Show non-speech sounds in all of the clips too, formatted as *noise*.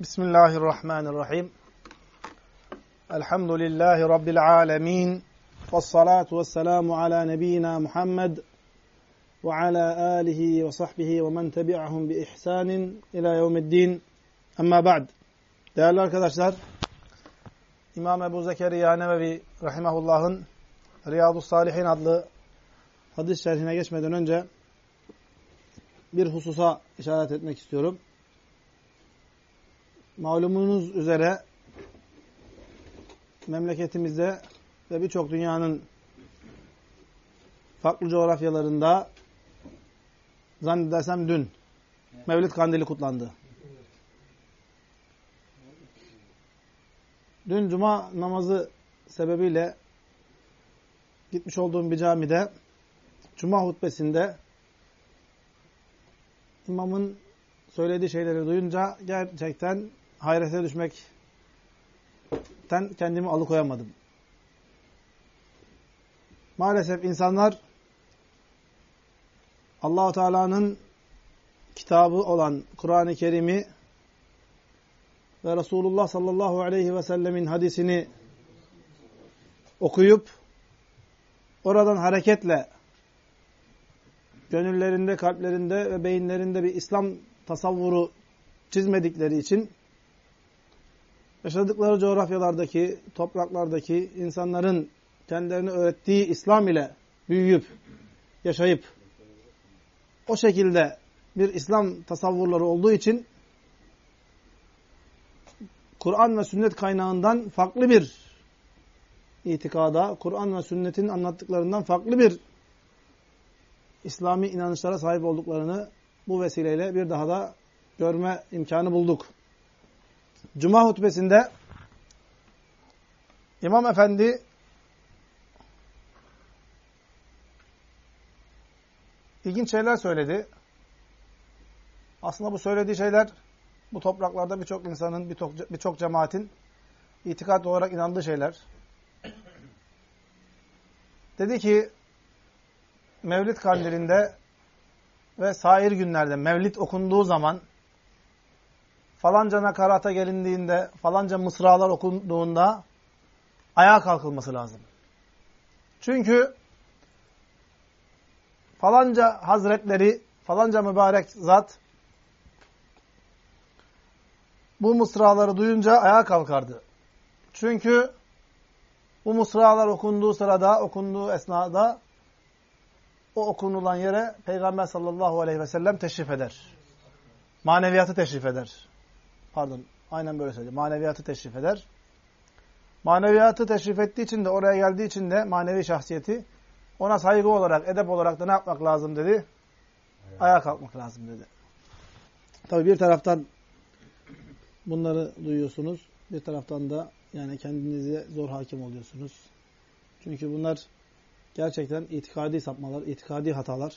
Bismillahirrahmanirrahim. Elhamdülillahi Rabbil alemin. Vessalatu vesselamu ala nebiyyina Muhammed ve ala alihi ve sahbihi ve men tebi'ahum bi ihsanin ila yevmiddin. Amma ba'd. Değerli arkadaşlar, İmam Ebu Zekeriya Nevevi Rahimahullah'ın Riyadu Salihin adlı hadis şerhine geçmeden önce bir hususa işaret etmek istiyorum. Malumunuz üzere memleketimizde ve birçok dünyanın farklı coğrafyalarında zannedersem dün Mevlid Kandili kutlandı. Dün cuma namazı sebebiyle gitmiş olduğum bir camide cuma hutbesinde imamın söylediği şeyleri duyunca gerçekten hayrete düşmekten kendimi alıkoyamadım. Maalesef insanlar Allahu Teala'nın kitabı olan Kur'an-ı Kerim'i ve Resulullah sallallahu aleyhi ve sellemin hadisini okuyup oradan hareketle gönüllerinde, kalplerinde ve beyinlerinde bir İslam tasavvuru çizmedikleri için yaşadıkları coğrafyalardaki, topraklardaki insanların kendilerine öğrettiği İslam ile büyüyüp, yaşayıp o şekilde bir İslam tasavvurları olduğu için Kur'an ve sünnet kaynağından farklı bir itikada, Kur'an ve sünnetin anlattıklarından farklı bir İslami inanışlara sahip olduklarını bu vesileyle bir daha da görme imkanı bulduk. Cuma hutbesinde İmam Efendi ilginç şeyler söyledi. Aslında bu söylediği şeyler bu topraklarda birçok insanın, birçok cemaatin itikat olarak inandığı şeyler. Dedi ki Mevlid kandilinde ve sair günlerde Mevlid okunduğu zaman falanca nakarata gelindiğinde, falanca mısralar okunduğunda ayağa kalkılması lazım. Çünkü falanca hazretleri, falanca mübarek zat bu mısraları duyunca ayağa kalkardı. Çünkü bu mısralar okunduğu sırada, okunduğu esnada o okunulan yere Peygamber sallallahu aleyhi ve sellem teşrif eder. Maneviyatı teşrif eder. Pardon, aynen böyle söyleyeyim. Maneviyatı teşrif eder. Maneviyatı teşrif ettiği için de, oraya geldiği için de manevi şahsiyeti ona saygı olarak, edep olarak da ne yapmak lazım dedi? Ayağa kalkmak lazım dedi. Tabi bir taraftan bunları duyuyorsunuz. Bir taraftan da yani kendinize zor hakim oluyorsunuz. Çünkü bunlar gerçekten itikadi sapmalar, itikadi hatalar.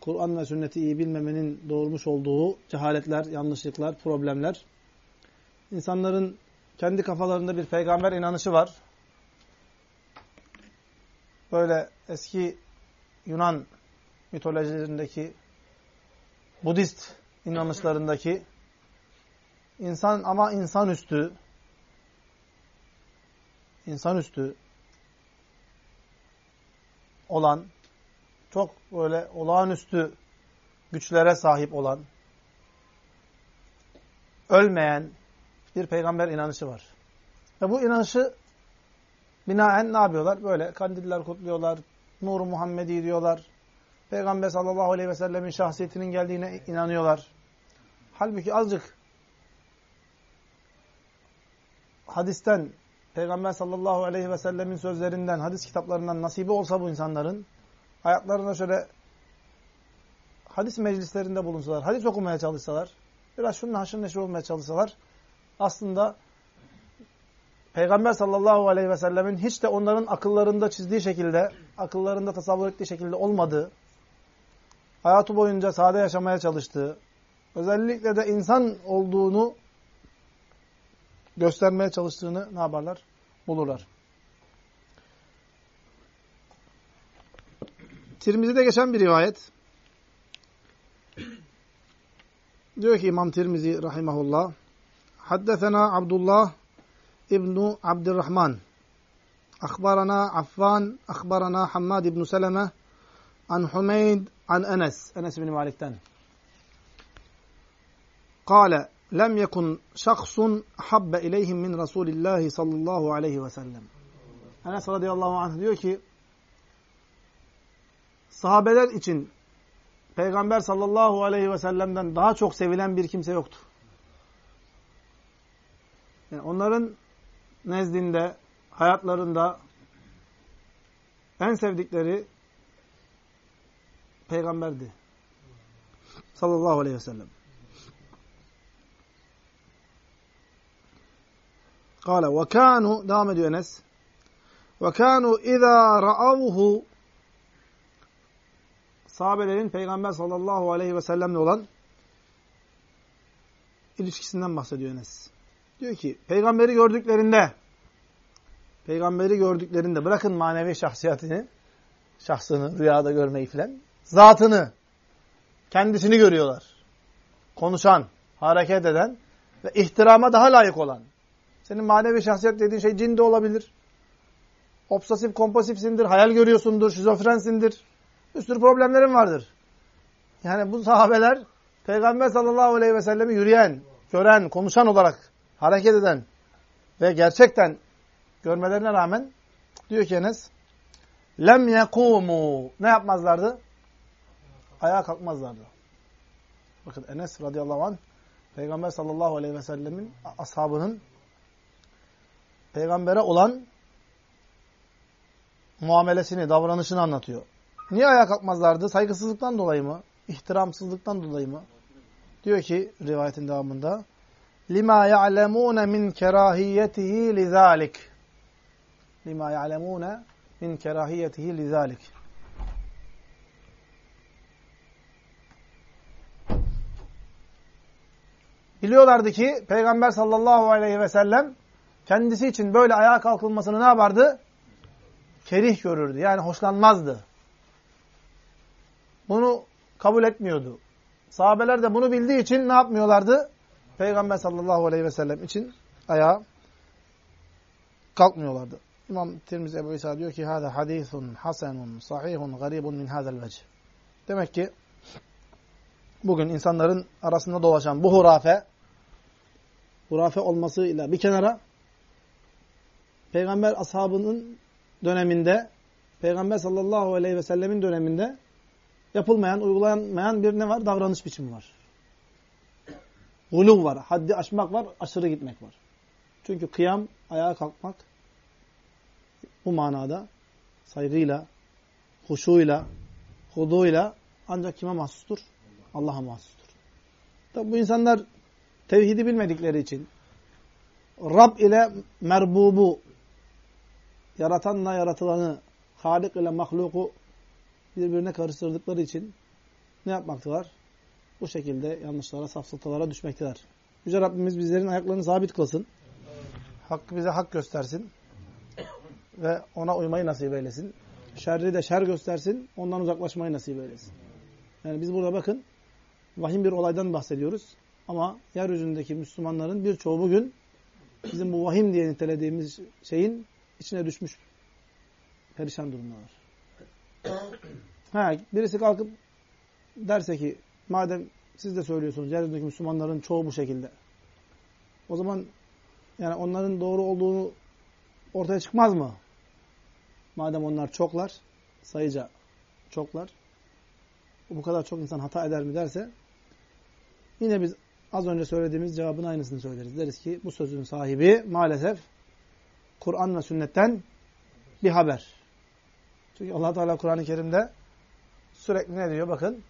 Kur'an ve sünneti iyi bilmemenin doğurmuş olduğu cehaletler, yanlışlıklar, problemler. İnsanların kendi kafalarında bir peygamber inanışı var. Böyle eski Yunan mitolojilerindeki Budist inanışlarındaki insan ama insanüstü insanüstü olan, çok böyle olağanüstü güçlere sahip olan, ölmeyen bir peygamber inanışı var. Ve bu inanışı binaen ne yapıyorlar? Böyle kandiller kutluyorlar, Nur Muhammedi diyorlar. Peygamber sallallahu aleyhi ve sellemin şahsiyetinin geldiğine inanıyorlar. Halbuki azıcık hadisten, Peygamber sallallahu aleyhi ve sellemin sözlerinden, hadis kitaplarından nasibi olsa bu insanların, hayatlarına şöyle hadis meclislerinde bulunsalar, hadis okumaya çalışsalar, biraz şununla haşır neşir olmaya çalışsalar, aslında Peygamber sallallahu aleyhi ve sellemin hiç de onların akıllarında çizdiği şekilde, akıllarında tasavvur ettiği şekilde olmadığı, hayatı boyunca sade yaşamaya çalıştığı, özellikle de insan olduğunu göstermeye çalıştığını ne yaparlar? Bulurlar. Tirmizi'de geçen bir rivayet. Diyor ki İmam Tirmizi rahimahullah Haddesena Abdullah İbnu Abdurrahman Akbarana Affan Akbarana Hammad İbnu Seleme An Humeyd An Enes. Enes bin Malik'ten. Kale Lem yekun şahsun habbe ileyhim min Resulillahi sallallahu aleyhi ve sellem. Enes radıyallahu anh diyor ki sahabeler için Peygamber sallallahu aleyhi ve sellem'den daha çok sevilen bir kimse yoktu. Yani onların nezdinde, hayatlarında en sevdikleri peygamberdi. Sallallahu aleyhi ve sellem. Kale ve kânu devam ediyor Enes. Ve kânu izâ ra'avhu sahabelerin Peygamber sallallahu aleyhi ve sellemle olan ilişkisinden bahsediyor Enes. Diyor ki peygamberi gördüklerinde peygamberi gördüklerinde bırakın manevi şahsiyetini şahsını rüyada görmeyi filan zatını kendisini görüyorlar. Konuşan, hareket eden ve ihtirama daha layık olan senin manevi şahsiyet dediğin şey cin de olabilir. Obsesif kompulsifsindir, hayal görüyorsundur, şizofrensindir. Bir sürü problemlerin vardır. Yani bu sahabeler Peygamber sallallahu aleyhi ve sellemi yürüyen, gören, konuşan olarak hareket eden ve gerçekten görmelerine rağmen diyor ki Enes lem yekumu ne yapmazlardı? Ayağa kalkmazlardı. Bakın Enes radıyallahu anh Peygamber sallallahu aleyhi ve sellemin ashabının peygambere olan muamelesini, davranışını anlatıyor. Niye ayağa kalkmazlardı? Saygısızlıktan dolayı mı? İhtiramsızlıktan dolayı mı? Diyor ki rivayetin devamında lima ya'lemune min kerahiyetihi lizalik. Lima ya'lemune min kerahiyetihi lizalik. Biliyorlardı ki Peygamber sallallahu aleyhi ve sellem kendisi için böyle ayağa kalkılmasını ne yapardı? Kerih görürdü. Yani hoşlanmazdı. Bunu kabul etmiyordu. Sahabeler de bunu bildiği için ne yapmıyorlardı? Peygamber sallallahu aleyhi ve sellem için ayağa kalkmıyorlardı. İmam Tirmizi Ebu İsa diyor ki hâzâ hadîthun hasenun sahihun garibun min hâzel vecih. Demek ki bugün insanların arasında dolaşan bu hurafe hurafe olmasıyla bir kenara Peygamber ashabının döneminde, Peygamber sallallahu aleyhi ve sellemin döneminde yapılmayan, uygulanmayan bir ne var? Davranış biçimi var. Guluv var, haddi aşmak var, aşırı gitmek var. Çünkü kıyam, ayağa kalkmak bu manada saygıyla, huşuyla, huduyla ancak kime mahsustur? Allah'a mahsustur. Tabi bu insanlar tevhidi bilmedikleri için Rab ile merbubu yaratanla yaratılanı, Halik ile mahluku birbirine karıştırdıkları için ne yapmaktalar? Bu şekilde yanlışlara, safsatalara düşmekteler. Yüce Rabbimiz bizlerin ayaklarını sabit kılsın. Hakkı bize hak göstersin. Ve ona uymayı nasip eylesin. Şerri de şer göstersin. Ondan uzaklaşmayı nasip eylesin. Yani biz burada bakın vahim bir olaydan bahsediyoruz. Ama yeryüzündeki Müslümanların birçoğu bugün bizim bu vahim diye nitelediğimiz şeyin içine düşmüş perişan durumdalar. *clears throat* ha, birisi kalkıp derse ki madem siz de söylüyorsunuz yeryüzündeki Müslümanların çoğu bu şekilde. O zaman yani onların doğru olduğunu ortaya çıkmaz mı? Madem onlar çoklar, sayıca çoklar, bu kadar çok insan hata eder mi derse yine biz az önce söylediğimiz cevabın aynısını söyleriz. Deriz ki bu sözün sahibi maalesef Kur'an ve sünnetten bir haber. Çünkü allah Teala Kur'an-ı Kerim'de sürekli ne diyor? Bakın.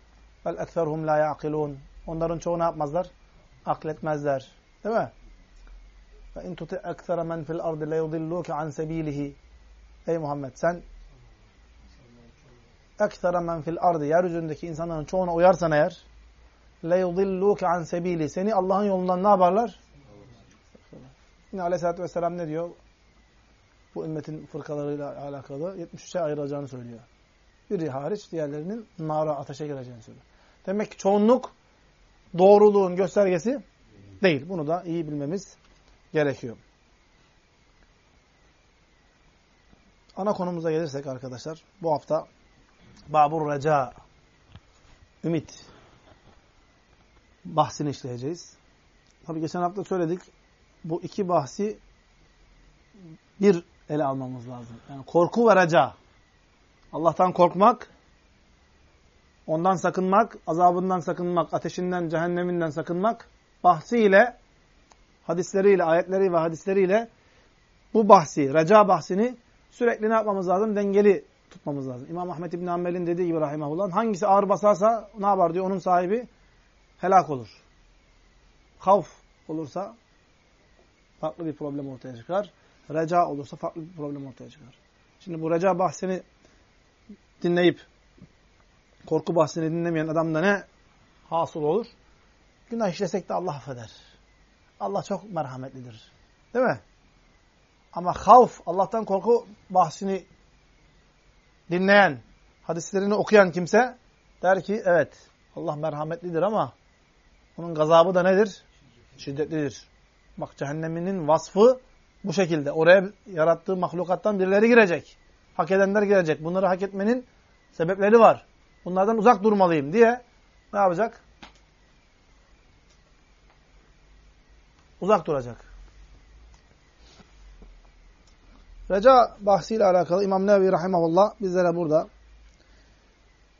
Vel ekserhum la yaqilun. Onların çoğu ne yapmazlar? Akletmezler. Değil mi? Ve in tuti eksere men fil ardı le yudilluke an sebilihi. Ey Muhammed sen eksere men fil ardı yeryüzündeki insanların çoğuna uyarsan eğer le yudilluke an sebili. Seni Allah'ın yolundan ne yaparlar? Yine aleyhissalatü vesselam ne diyor? bu ümmetin fırkalarıyla alakalı 73'e ayrılacağını söylüyor. Biri hariç diğerlerinin nara, ateşe gireceğini söylüyor. Demek ki çoğunluk doğruluğun göstergesi değil. Bunu da iyi bilmemiz gerekiyor. Ana konumuza gelirsek arkadaşlar, bu hafta Babur Reca, Ümit bahsini işleyeceğiz. Tabi geçen hafta söyledik, bu iki bahsi bir ele almamız lazım. Yani korku ve. Allah'tan korkmak, ondan sakınmak, azabından sakınmak, ateşinden, cehenneminden sakınmak bahsiyle, hadisleriyle, ayetleri ve hadisleriyle bu bahsi, reca bahsini sürekli ne yapmamız lazım? Dengeli tutmamız lazım. İmam Ahmet İbn Hanbel'in dediği gibi rahimahullah hangisi ağır basarsa ne yapar diyor onun sahibi helak olur. Havf olursa farklı bir problem ortaya çıkar. Reca olursa farklı bir problem ortaya çıkar. Şimdi bu reca bahsini dinleyip korku bahsini dinlemeyen adamda ne hasıl olur? Günah işlesek de Allah affeder. Allah çok merhametlidir. Değil mi? Ama havf, Allah'tan korku bahsini dinleyen, hadislerini okuyan kimse der ki evet Allah merhametlidir ama onun gazabı da nedir? Şiddetlidir. Bak cehenneminin vasfı bu şekilde. Oraya yarattığı mahlukattan birileri girecek. Hak edenler girecek. Bunları hak etmenin sebepleri var. Bunlardan uzak durmalıyım diye ne yapacak? Uzak duracak. Reca bahsiyle alakalı İmam Nevi Rahimahullah bizlere burada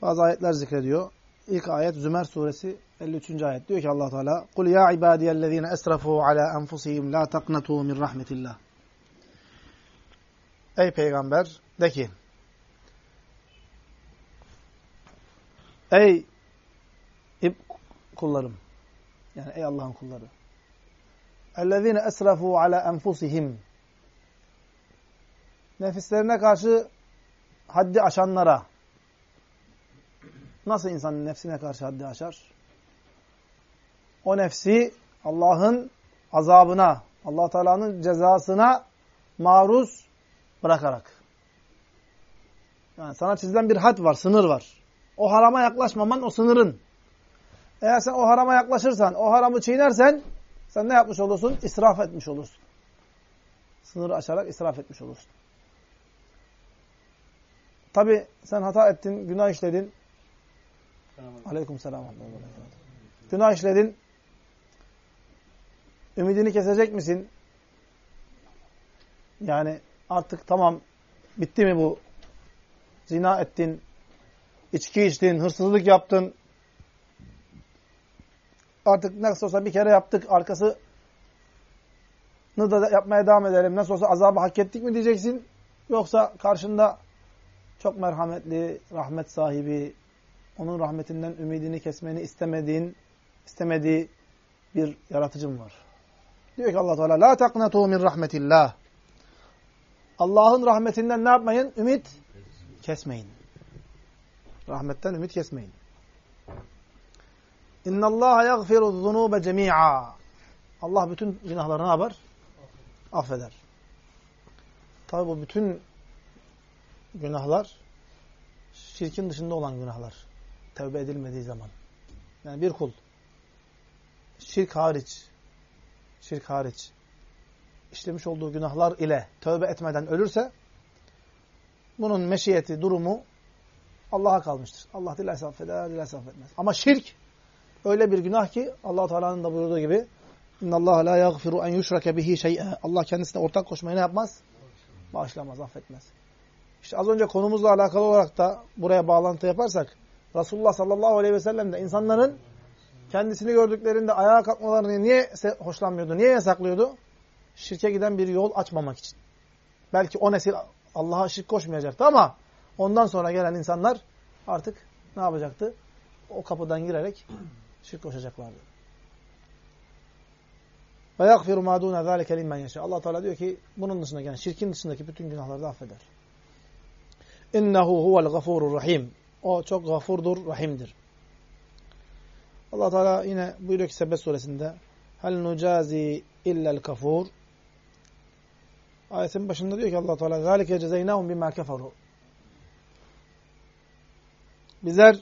bazı ayetler zikrediyor. İlk ayet Zümer suresi 53. ayet. Diyor ki Allah Teala: "Kul ya ibadiyellezine esrafu ala enfusihim la taqnatu min rahmetillah." Ey peygamber de ki Ey kullarım yani ey Allah'ın kulları اَلَّذ۪ينَ esrafu ala enfusihim nefislerine karşı haddi aşanlara nasıl insanın nefsine karşı haddi aşar? O nefsi Allah'ın azabına, allah Teala'nın cezasına maruz bırakarak. Yani sana çizilen bir had var, sınır var. O harama yaklaşmaman o sınırın. Eğer sen o harama yaklaşırsan, o haramı çiğnersen sen ne yapmış olursun? İsraf etmiş olursun. Sınırı aşarak israf etmiş olursun. Tabi sen hata ettin, günah işledin. Aleyküm selam. Günah işledin. Ümidini kesecek misin? Yani artık tamam bitti mi bu? Zina ettin, içki içtin, hırsızlık yaptın. Artık nasıl olsa bir kere yaptık, arkasını da yapmaya devam edelim. Nasıl olsa azabı hak ettik mi diyeceksin? Yoksa karşında çok merhametli, rahmet sahibi, onun rahmetinden ümidini kesmeni istemediğin, istemediği bir yaratıcım var. Diyor ki Allah Teala la taqnatu min rahmetillah. Allah'ın rahmetinden ne yapmayın? Ümit kesmeyin. Rahmetten ümit kesmeyin. İnna Allah yaghfiru zunuba cemi'a. Allah bütün günahları ne yapar? Affeder. Tabi bu bütün günahlar şirkin dışında olan günahlar. Tevbe edilmediği zaman. Yani bir kul şirk hariç şirk hariç işlemiş olduğu günahlar ile tövbe etmeden ölürse bunun meşiyeti, durumu Allah'a kalmıştır. Allah dilerse affeder, dilerse affetmez. Ama şirk öyle bir günah ki allah Teala'nın da buyurduğu gibi اِنَّ اللّٰهَ لَا يَغْفِرُ اَنْ يُشْرَكَ بِهِ شَيْئًا Allah kendisine ortak koşmayı ne yapmaz? Bağışlamaz, affetmez. İşte az önce konumuzla alakalı olarak da buraya bağlantı yaparsak Resulullah sallallahu aleyhi ve sellem de insanların kendisini gördüklerinde ayağa kalkmalarını niye hoşlanmıyordu, niye yasaklıyordu? Şirke giden bir yol açmamak için. Belki o nesil Allah'a şirk koşmayacaktı ama ondan sonra gelen insanlar artık ne yapacaktı? O kapıdan girerek şirk koşacaklardı. Ve yakfiru ma dune zalike limmen yaşa. Allah Teala diyor ki bunun dışında yani şirkin dışındaki bütün günahları da affeder. İnnehu huvel gafurur rahim. O çok gafurdur, rahimdir. Allah Teala yine buyuruyor ki Sebbet suresinde Hel nucazi illel kafur Ayetin başında diyor ki Allah Teala zalike cezeynahum bima keferu Bizler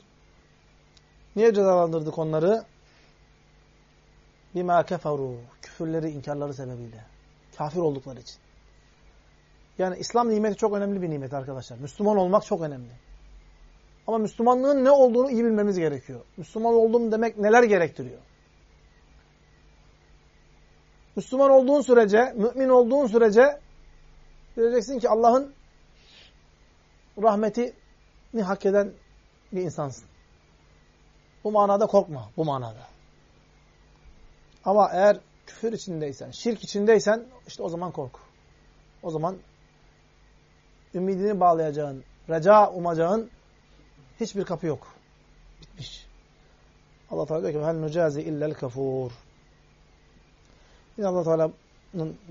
niye cezalandırdık onları? bima keferu küfürleri, inkarları sebebiyle. Kafir oldukları için. Yani İslam nimeti çok önemli bir nimet arkadaşlar. Müslüman olmak çok önemli. Ama Müslümanlığın ne olduğunu iyi bilmemiz gerekiyor. Müslüman oldum demek neler gerektiriyor? Müslüman olduğun sürece, mümin olduğun sürece bileceksin ki Allah'ın rahmetini hak eden bir insansın. Bu manada korkma, bu manada. Ama eğer küfür içindeysen, şirk içindeysen işte o zaman kork. O zaman ümidini bağlayacağın, reca umacağın hiçbir kapı yok. Bitmiş. Allah Teala diyor ki hel nucazi illel kafur. Yine Allah Teala'nın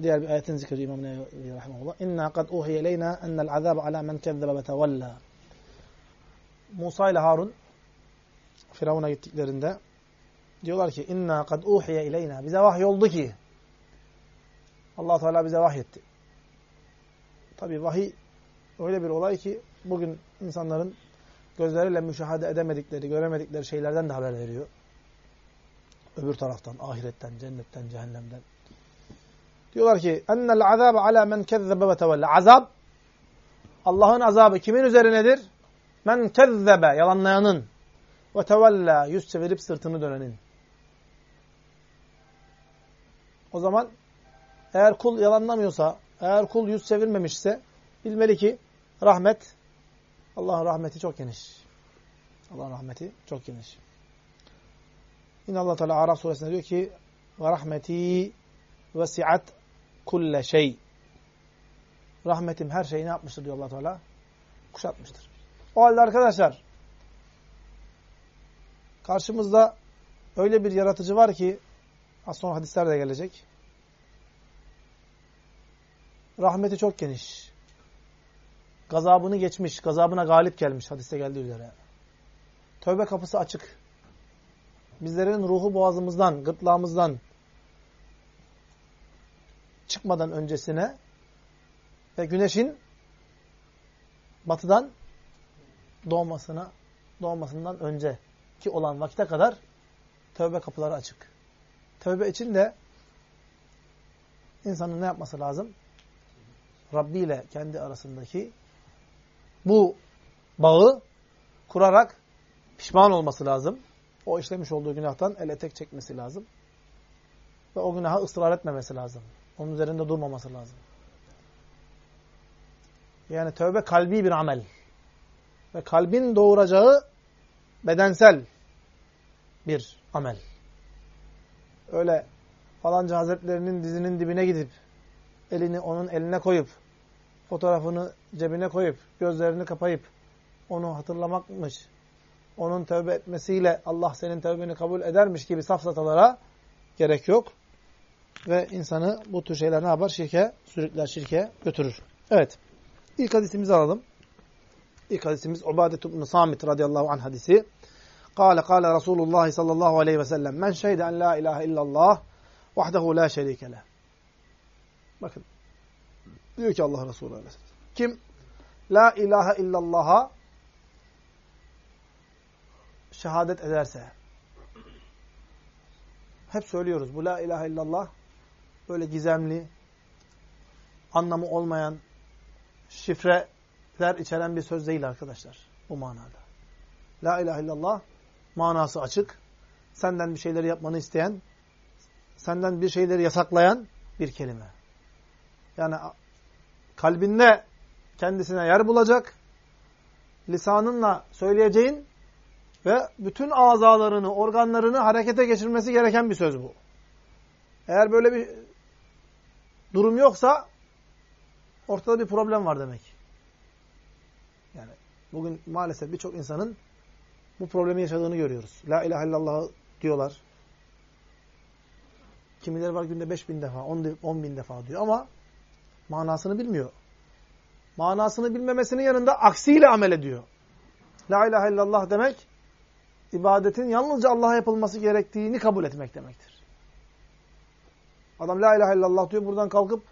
diğer bir ayetini zikrediyor İmam Nevi rahmetullah. İnna kad uhiye leyna ennel azab ala men kezzebe ve tevella. Musa ile Harun Firavun'a gittiklerinde diyorlar ki inna kad uhiye ileyna bize vahiy oldu ki Allah Teala bize vahyetti. Tabi vahiy öyle bir olay ki bugün insanların gözleriyle müşahede edemedikleri, göremedikleri şeylerden de haber veriyor. Öbür taraftan, ahiretten, cennetten, cehennemden. Diyorlar ki ennel azabe ala men kezzebe ve tevella. Azab Allah'ın azabı kimin üzerinedir? Men kezzebe yalanlayanın ve tevella yüz çevirip sırtını dönenin. O zaman eğer kul yalanlamıyorsa, eğer kul yüz çevirmemişse bilmeli ki rahmet, Allah'ın rahmeti çok geniş. Allah'ın rahmeti çok geniş. Yine Allah Teala Araf suresinde diyor ki ve rahmeti vesiat kulle şey. Rahmetim her şeyi ne yapmıştır diyor Allah Teala? Kuşatmıştır. O halde arkadaşlar karşımızda öyle bir yaratıcı var ki Az sonra hadisler de gelecek. Rahmeti çok geniş. Gazabını geçmiş, gazabına galip gelmiş hadiste geldiği üzere. Tövbe kapısı açık. Bizlerin ruhu boğazımızdan, gırtlağımızdan çıkmadan öncesine ve güneşin batıdan doğmasına doğmasından önce ki olan vakite kadar tövbe kapıları açık. Tövbe için de insanın ne yapması lazım? Rabbi ile kendi arasındaki bu bağı kurarak pişman olması lazım. O işlemiş olduğu günahtan el etek çekmesi lazım. Ve o günaha ısrar etmemesi lazım. Onun üzerinde durmaması lazım. Yani tövbe kalbi bir amel. Ve kalbin doğuracağı bedensel bir amel öyle falanca hazretlerinin dizinin dibine gidip elini onun eline koyup fotoğrafını cebine koyup gözlerini kapayıp onu hatırlamakmış. Onun tövbe etmesiyle Allah senin tövbeni kabul edermiş gibi safsatalara gerek yok. Ve insanı bu tür şeyler ne yapar? Şirke, sürükler şirke götürür. Evet. İlk hadisimizi alalım. İlk hadisimiz Ubadet ibn Samit radıyallahu anh hadisi. Kale kale Resulullah sallallahu aleyhi ve sellem men şehide en la ilahe illallah vahdehu la şerike leh. Bakın. Diyor ki Allah Resulü aleyhisselam. Kim la ilahe illallah'a şehadet ederse hep söylüyoruz bu la ilahe illallah böyle gizemli anlamı olmayan şifreler içeren bir söz değil arkadaşlar bu manada. La ilahe illallah manası açık. Senden bir şeyleri yapmanı isteyen, senden bir şeyleri yasaklayan bir kelime. Yani kalbinde kendisine yer bulacak, lisanınla söyleyeceğin ve bütün azalarını, organlarını harekete geçirmesi gereken bir söz bu. Eğer böyle bir durum yoksa ortada bir problem var demek. Yani bugün maalesef birçok insanın bu problemi yaşadığını görüyoruz. La ilahe illallah diyorlar. Kimileri var günde 5 bin defa, 10 bin defa diyor ama manasını bilmiyor. Manasını bilmemesinin yanında aksiyle amel ediyor. La ilahe illallah demek, ibadetin yalnızca Allah'a yapılması gerektiğini kabul etmek demektir. Adam la ilahe illallah diyor, buradan kalkıp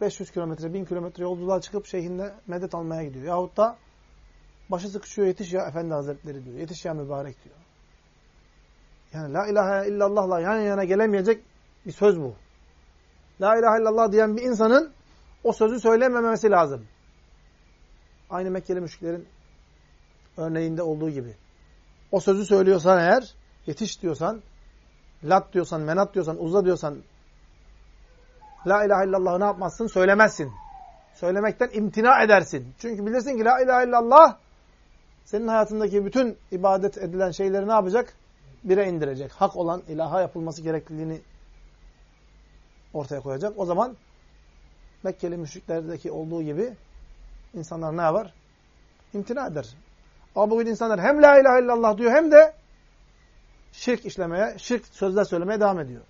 500 kilometre, 1000 kilometre yolculuğa çıkıp şeyhinde medet almaya gidiyor. Yahut da Başı sıkışıyor yetiş ya Efendi Hazretleri diyor. Yetiş ya mübarek diyor. Yani la ilahe illallah'la yan yana gelemeyecek bir söz bu. La ilahe illallah diyen bir insanın o sözü söylememesi lazım. Aynı Mekkeli müşriklerin örneğinde olduğu gibi. O sözü söylüyorsan eğer, yetiş diyorsan, lat diyorsan, menat diyorsan, uzla diyorsan, la ilahe illallah'ı ne yapmazsın? Söylemezsin. Söylemekten imtina edersin. Çünkü bilirsin ki la ilahe illallah senin hayatındaki bütün ibadet edilen şeyleri ne yapacak? Bire indirecek. Hak olan ilaha yapılması gerekliliğini ortaya koyacak. O zaman Mekkeli müşriklerdeki olduğu gibi insanlar ne yapar? İmtina eder. Ama bugün insanlar hem la ilahe illallah diyor hem de şirk işlemeye, şirk sözler söylemeye devam ediyor.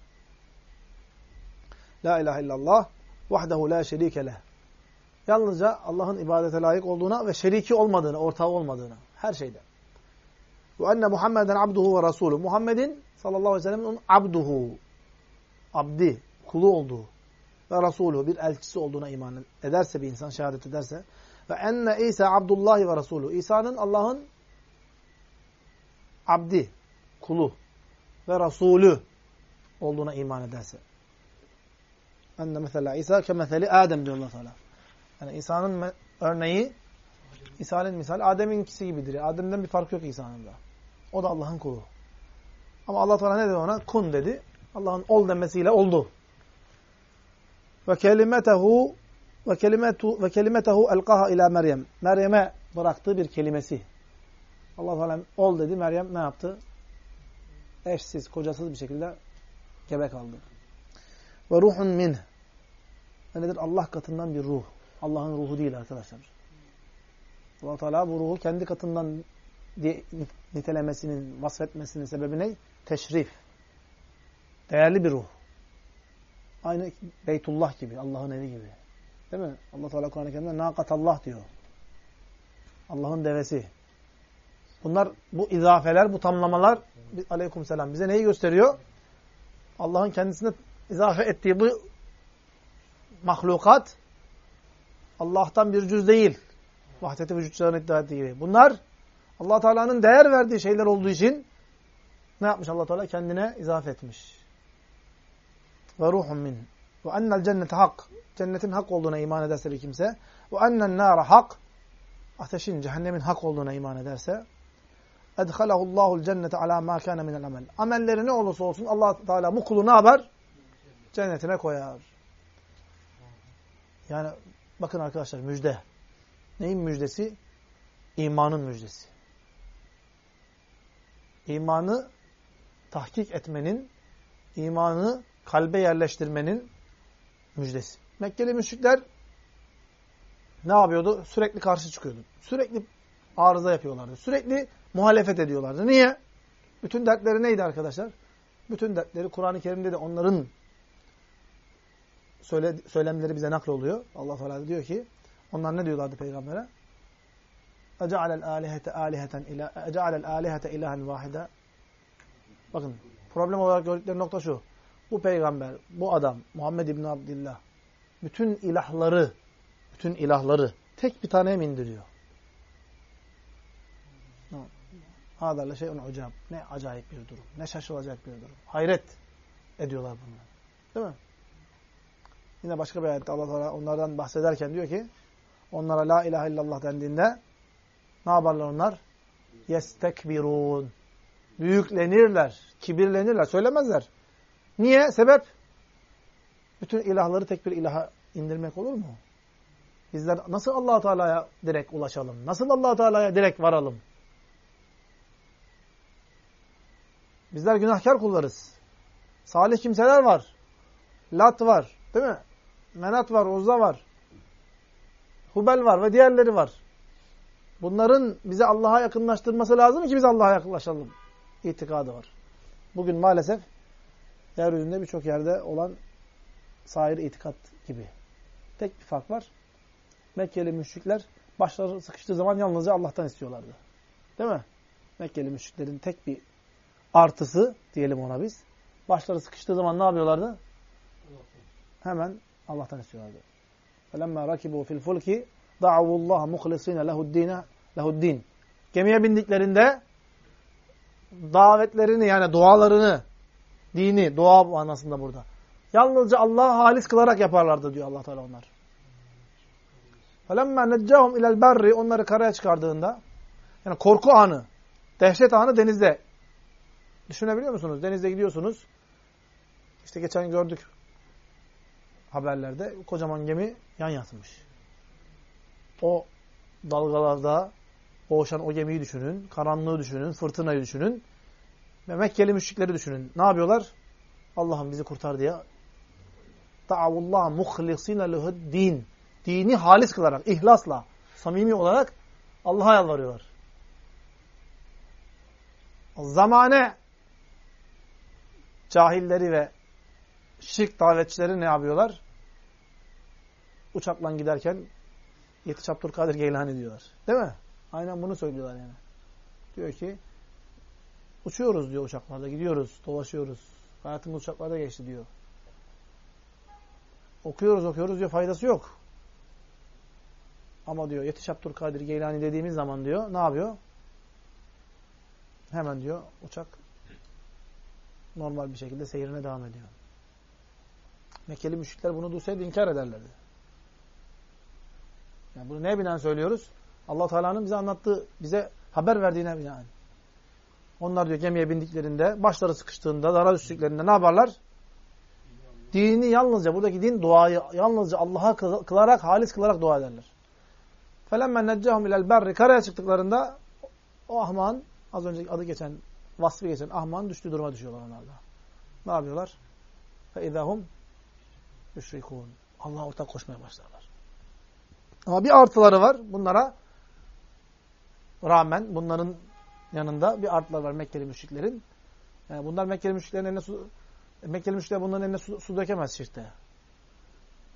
La ilahe illallah vahdehu la şerike leh. Yalnızca Allah'ın ibadete layık olduğuna ve şeriki olmadığını, ortağı olmadığını. Her şeyde. Ve enne Muhammeden abduhu ve rasulü. Muhammed'in sallallahu aleyhi ve sellem'in onun abduhu, abdi, kulu olduğu ve rasulü, bir elçisi olduğuna iman ederse bir insan, şehadet ederse ve enne İsa abdullahi ve rasulü. İsa'nın Allah'ın abdi, kulu ve rasulü olduğuna iman ederse. Enne mesela İsa kemetheli Adem diyor allah Teala. Yani İsa'nın örneği, İsa'nın misali Adem'inkisi gibidir. Adem'den bir fark yok İsa'nın da. O da Allah'ın kulu. Ama allah Teala ne dedi ona? Kun dedi. Allah'ın ol demesiyle oldu. Ve kelimetehu ve kelimetu ve kelimetehu elqaha ila Meryem. Meryem'e bıraktığı bir kelimesi. Allah Teala ol dedi. Meryem ne yaptı? Eşsiz, kocasız bir şekilde gebe kaldı. Ve ruhun min. Ne nedir? Allah katından bir ruh. Allah'ın ruhu değil arkadaşlar. Allah Teala bu ruhu kendi katından nitelemesinin, vasfetmesinin sebebi ne? Teşrif. Değerli bir ruh. Aynı Beytullah gibi, Allah'ın evi gibi. Değil mi? Allah Teala Kur'an-ı Kerim'de nakatallah diyor. Allah'ın devesi. Bunlar bu izafeler, bu tamlamalar aleykümselam bize neyi gösteriyor? Allah'ın kendisine izafe ettiği bu mahlukat Allah'tan bir cüz değil. Vahdeti vücutçuların iddia ettiği gibi. Bunlar allah Teala'nın değer verdiği şeyler olduğu için ne yapmış allah Teala? Kendine izafe etmiş. Ve ruhun min. Ve ennel cennete hak. Cennetin hak olduğuna iman ederse bir kimse. Ve ennen nâre hak. Ateşin, cehennemin hak olduğuna iman ederse. Edhalahullahul cennete ala ma kana minel amel. Amelleri ne olursa olsun allah Teala bu kulu ne yapar? Cennetine koyar. Yani bakın arkadaşlar müjde. Neyin müjdesi? İmanın müjdesi. İmanı tahkik etmenin, imanı kalbe yerleştirmenin müjdesi. Mekkeli müşrikler ne yapıyordu? Sürekli karşı çıkıyordu. Sürekli arıza yapıyorlardı. Sürekli muhalefet ediyorlardı. Niye? Bütün dertleri neydi arkadaşlar? Bütün dertleri Kur'an-ı Kerim'de de onların söyle, söylemleri bize nakloluyor. Allah Teala diyor ki onlar ne diyorlardı peygambere? Ece'alel alihete aliheten ila ece'alel alihete ilahen vahide. Bakın problem olarak gördükleri nokta şu. Bu peygamber, bu adam Muhammed İbn Abdullah bütün ilahları bütün ilahları tek bir taneye mi indiriyor? Hâdâle şeyun ucab. Ne acayip bir durum. Ne şaşılacak bir durum. Hayret ediyorlar bunlar. Değil mi? Yine başka bir ayette Allah Teala onlardan bahsederken diyor ki onlara la ilahe illallah dendiğinde ne yaparlar onlar? Yestekbirun. Büyüklenirler, kibirlenirler, söylemezler. Niye? Sebep? Bütün ilahları tek bir ilaha indirmek olur mu? Bizler nasıl allah Teala'ya direkt ulaşalım? Nasıl allah Teala'ya direkt varalım? Bizler günahkar kullarız. Salih kimseler var. Lat var. Değil mi? Menat var, Uzza var. Hubel var ve diğerleri var. Bunların bize Allah'a yakınlaştırması lazım ki biz Allah'a yaklaşalım. İtikadı var. Bugün maalesef yeryüzünde birçok yerde olan sair itikat gibi. Tek bir fark var. Mekkeli müşrikler başları sıkıştığı zaman yalnızca Allah'tan istiyorlardı. Değil mi? Mekkeli müşriklerin tek bir artısı diyelim ona biz. Başları sıkıştığı zaman ne yapıyorlardı? Hemen Allah'tan istiyorlardı. فَلَمَّا رَكِبُوا فِي الْفُلْكِ دَعَوُوا اللّٰهَ مُخْلِصِينَ لَهُ الدِّينَ Gemiye bindiklerinde davetlerini yani dualarını, dini, dua manasında burada. Yalnızca Allah'a halis kılarak yaparlardı diyor allah Teala onlar. فَلَمَّا نَجَّهُمْ اِلَى الْبَرِّ Onları karaya çıkardığında, yani korku anı, dehşet anı denizde. Düşünebiliyor musunuz? Denizde gidiyorsunuz. İşte geçen gördük haberlerde. Kocaman gemi yan yatmış. O dalgalarda boğuşan o gemiyi düşünün. Karanlığı düşünün. Fırtınayı düşünün. Ve Mekkeli müşrikleri düşünün. Ne yapıyorlar? Allah'ım bizi kurtar diye. Da'avullah muhlisine lehud din. Dini halis kılarak, ihlasla, samimi olarak Allah'a yalvarıyorlar. Zamane cahilleri ve şirk davetçileri ne yapıyorlar? Uçakla giderken Yetiş Abdülkadir Geylani diyorlar. Değil mi? Aynen bunu söylüyorlar yani. Diyor ki uçuyoruz diyor uçaklarda. Gidiyoruz, dolaşıyoruz. Hayatımız uçaklarda geçti diyor. Okuyoruz okuyoruz diyor faydası yok. Ama diyor Yetiş Abdülkadir Geylani dediğimiz zaman diyor ne yapıyor? Hemen diyor uçak normal bir şekilde seyrine devam ediyor. Mekkeli müşrikler bunu duysaydı inkar ederlerdi. Yani bunu neye binen söylüyoruz? allah Teala'nın bize anlattığı, bize haber verdiğine binaen. Onlar diyor gemiye bindiklerinde, başları sıkıştığında, dara düştüklerinde ne yaparlar? Dini yalnızca, buradaki din duayı yalnızca Allah'a kılarak, halis kılarak dua ederler. فَلَمَّا نَجَّهُمْ اِلَى الْبَرِّ Karaya çıktıklarında o ahman, az önce adı geçen, vasfı geçen ahman düştüğü duruma düşüyorlar onlarda. Ne yapıyorlar? فَاِذَا هُمْ يُشْرِكُونَ Allah'a ortak koşmaya başlarlar. Ama bir artıları var bunlara rağmen bunların yanında bir artılar var Mekkeli müşriklerin. Yani bunlar Mekkeli müşriklerin eline su Mekkeli müşrikler bunların eline su, su dökemez şirkte.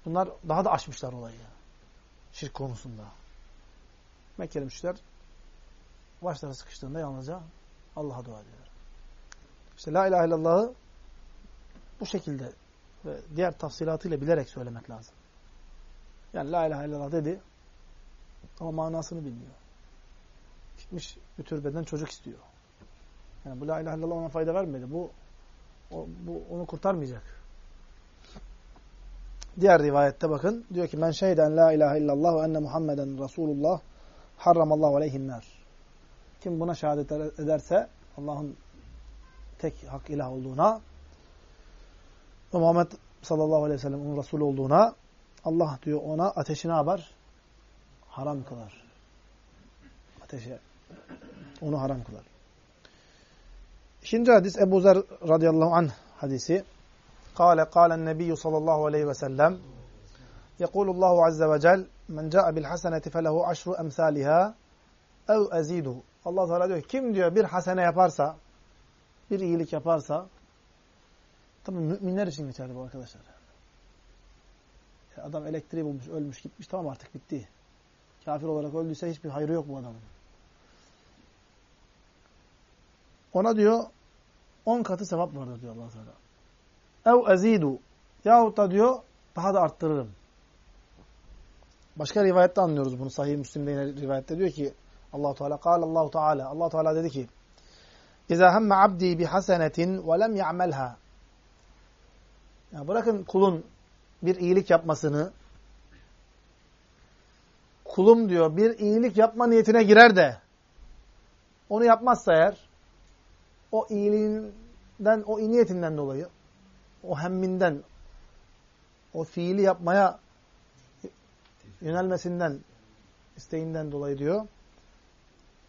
Bunlar daha da aşmışlar olayı. Şirk konusunda. Mekkeli müşrikler başları sıkıştığında yalnızca Allah'a dua ediyorlar. İşte La ilahe illallah'ı bu şekilde ve diğer tafsilatıyla bilerek söylemek lazım. Yani La ilahe illallah dedi ama manasını bilmiyor. Gitmiş bir türbeden çocuk istiyor. Yani bu La ilahe illallah ona fayda vermedi. Bu, o, bu onu kurtarmayacak. Diğer rivayette bakın. Diyor ki men şeyden la ilahe illallah ve enne Muhammeden Resulullah harramallahu aleyhin nar. Kim buna şehadet ederse Allah'ın tek hak ilah olduğuna ve Muhammed sallallahu aleyhi ve sellem onun Resulü olduğuna Allah diyor ona ateşi ne yapar? Haram kılar. Ateşe. Onu haram kılar. İkinci hadis Ebu Zer radıyallahu anh hadisi. Kale kâlen nebiyyü sallallahu aleyhi ve sellem Yekulullahu azze ve cel men ca'a bil haseneti felehu aşru emsaliha ev ezidu. Allah Teala diyor kim diyor bir hasene yaparsa bir iyilik yaparsa tabi müminler için geçerli bu arkadaşlar. Adam elektriği bulmuş, ölmüş, gitmiş. Tamam artık bitti. Kafir olarak öldüyse hiçbir hayrı yok bu adamın. Ona diyor on katı sevap vardır diyor allah Teala. Ev ezidu. Yahut da diyor daha da arttırırım. Başka rivayette anlıyoruz bunu. Sahih Müslim'de yine rivayette diyor ki Allah Teala. Kâle Allah Teala. Allah Teala dedi ki İza hemme abdi bi hasenetin ve lem ya'melha. Ya bırakın kulun bir iyilik yapmasını. Kulum diyor bir iyilik yapma niyetine girer de onu yapmazsa eğer o iyiliğinden, o niyetinden dolayı o hemminden o fiili yapmaya yönelmesinden isteğinden dolayı diyor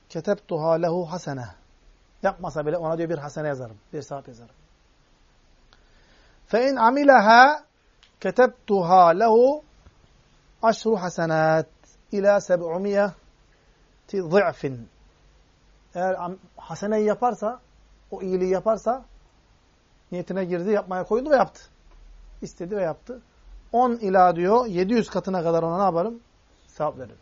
ketebtuha lehu hasene yapmasa bile ona diyor bir hasene yazarım. Bir sevap yazarım. Fe in amileha ketebtuha lehu aşru hasenat ila seb'umiyeti zı'fin. Eğer haseneyi yaparsa, o iyiliği yaparsa, niyetine girdi, yapmaya koydu ve yaptı. İstedi ve yaptı. 10 ila diyor, 700 katına kadar ona ne yaparım? Sevap veririm.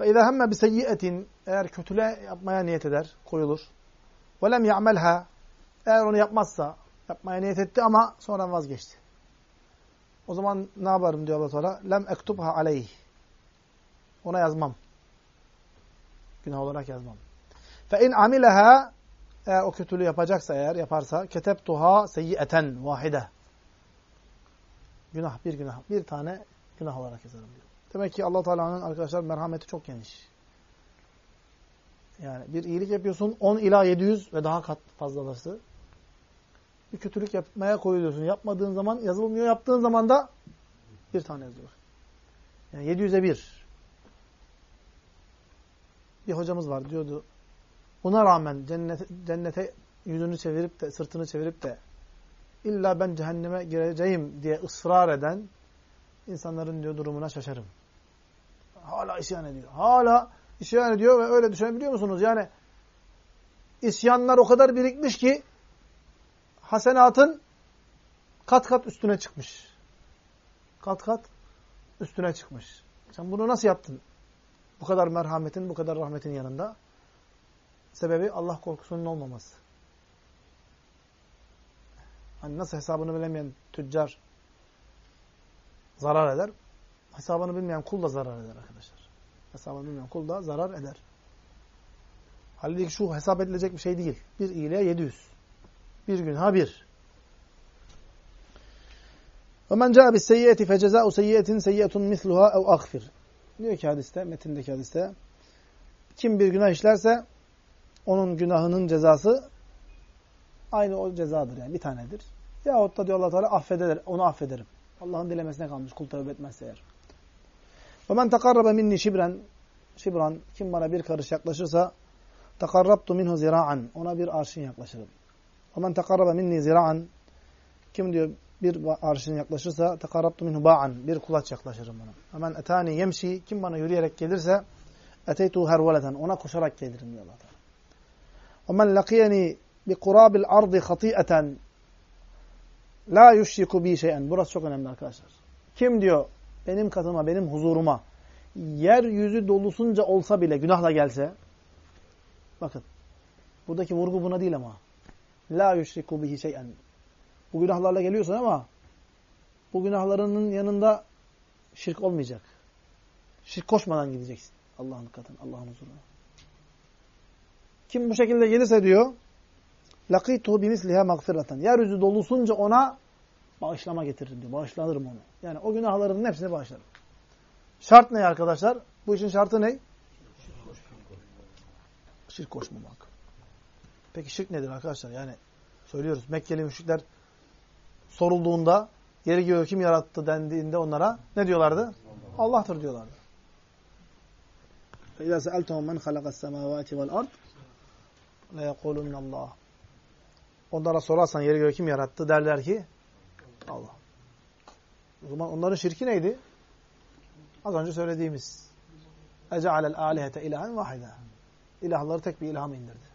Ve izâ hemme bi seyyiyetin eğer kötüle yapmaya niyet eder, koyulur. Ve lem ya'melha eğer onu yapmazsa, yapmaya niyet etti ama sonra vazgeçti. O zaman ne yaparım diyor Allah Teala? Lem ektubha aleyh. Ona yazmam. Günah olarak yazmam. Fe in amileha eğer o kötülüğü yapacaksa eğer yaparsa ketebtuha seyyieten vahide. Günah bir günah. Bir tane günah olarak yazarım diyor. Demek ki allah Teala'nın arkadaşlar merhameti çok geniş. Yani bir iyilik yapıyorsun 10 ila 700 ve daha kat fazlalısı. Bir kötülük yapmaya koyuyorsun. Yapmadığın zaman yazılmıyor. Yaptığın zaman da bir tane yazıyor. Yani 700'e bir. Bir hocamız var diyordu. Buna rağmen cennete, cennete yüzünü çevirip de sırtını çevirip de illa ben cehenneme gireceğim diye ısrar eden insanların diyor durumuna şaşarım. Hala isyan ediyor. Hala isyan ediyor ve öyle düşünebiliyor musunuz? Yani isyanlar o kadar birikmiş ki hasenatın kat kat üstüne çıkmış. Kat kat üstüne çıkmış. Sen bunu nasıl yaptın? Bu kadar merhametin, bu kadar rahmetin yanında. Sebebi Allah korkusunun olmaması. Hani nasıl hesabını bilemeyen tüccar zarar eder. Hesabını bilmeyen kul da zarar eder arkadaşlar. Hesabını bilmeyen kul da zarar eder. Halbuki şu hesap edilecek bir şey değil. Bir iyiliğe 700. Bir gün ha bir. وَمَنْ جَاءَ بِالسَّيِّئَةِ فَجَزَاءُ سَيِّئَةٍ سَيِّئَةٌ مِثْلُهَا اَوْ اَغْفِرٍ Diyor ki hadiste, metindeki hadiste, kim bir günah işlerse onun günahının cezası aynı o cezadır yani bir tanedir. Yahut da diyor allah Teala affeder, onu affederim. Allah'ın dilemesine kalmış kul tövbe etmezse eğer. وَمَنْ تَقَرَّبَ minni şibren Şibran, kim bana bir karış yaklaşırsa takarrabtu minhu zira'an. Ona bir arşın yaklaşırım. وَمَنْ تَقَرَّبَ minni zira'an Kim diyor bir arşın yaklaşırsa takarrabtu minhu ba'an. Bir kulaç yaklaşırım ona. Hemen etani yemşi. Kim bana yürüyerek gelirse eteytu herveleten. Ona koşarak gelirim diyor Allah Teala. وَمَنْ لَقِيَنِي بِقُرَابِ الْأَرْضِ خَطِيئَةً La yuşriku bi şeyen. Burası çok önemli arkadaşlar. Kim diyor benim katıma, benim huzuruma yeryüzü dolusunca olsa bile günahla gelse bakın buradaki vurgu buna değil ama la yuşriku bihi şeyen. Bu günahlarla geliyorsun ama bu günahlarının yanında şirk olmayacak. Şirk koşmadan gideceksin Allah'ın katına, Allah'ın huzuruna. Kim bu şekilde gelirse diyor لَقِيتُهُ بِمِسْلِهَا مَغْفِرَةً Yeryüzü dolusunca ona bağışlama getiririm diyor. Bağışlanırım onu. Yani o günahlarının hepsini bağışlarım. Şart ne arkadaşlar? Bu işin şartı ne? Şirk koşmamak. Peki şirk nedir arkadaşlar? Yani söylüyoruz. Mekkeli müşrikler sorulduğunda yeri göğü kim yarattı dendiğinde onlara ne diyorlardı? Allah'tır diyorlardı. فَاِذَا سَأَلْتَهُمْ مَنْ خَلَقَ السَّمَاوَاتِ وَالْأَرْضِ لَيَقُولُنَّ اللّٰهِ Onlara sorarsan yeri göğü kim yarattı derler ki Allah. O zaman onların şirki neydi? Az önce söylediğimiz. Ece'alel alihete ilahen vahide. İlahları tek bir ilaha mı indirdi?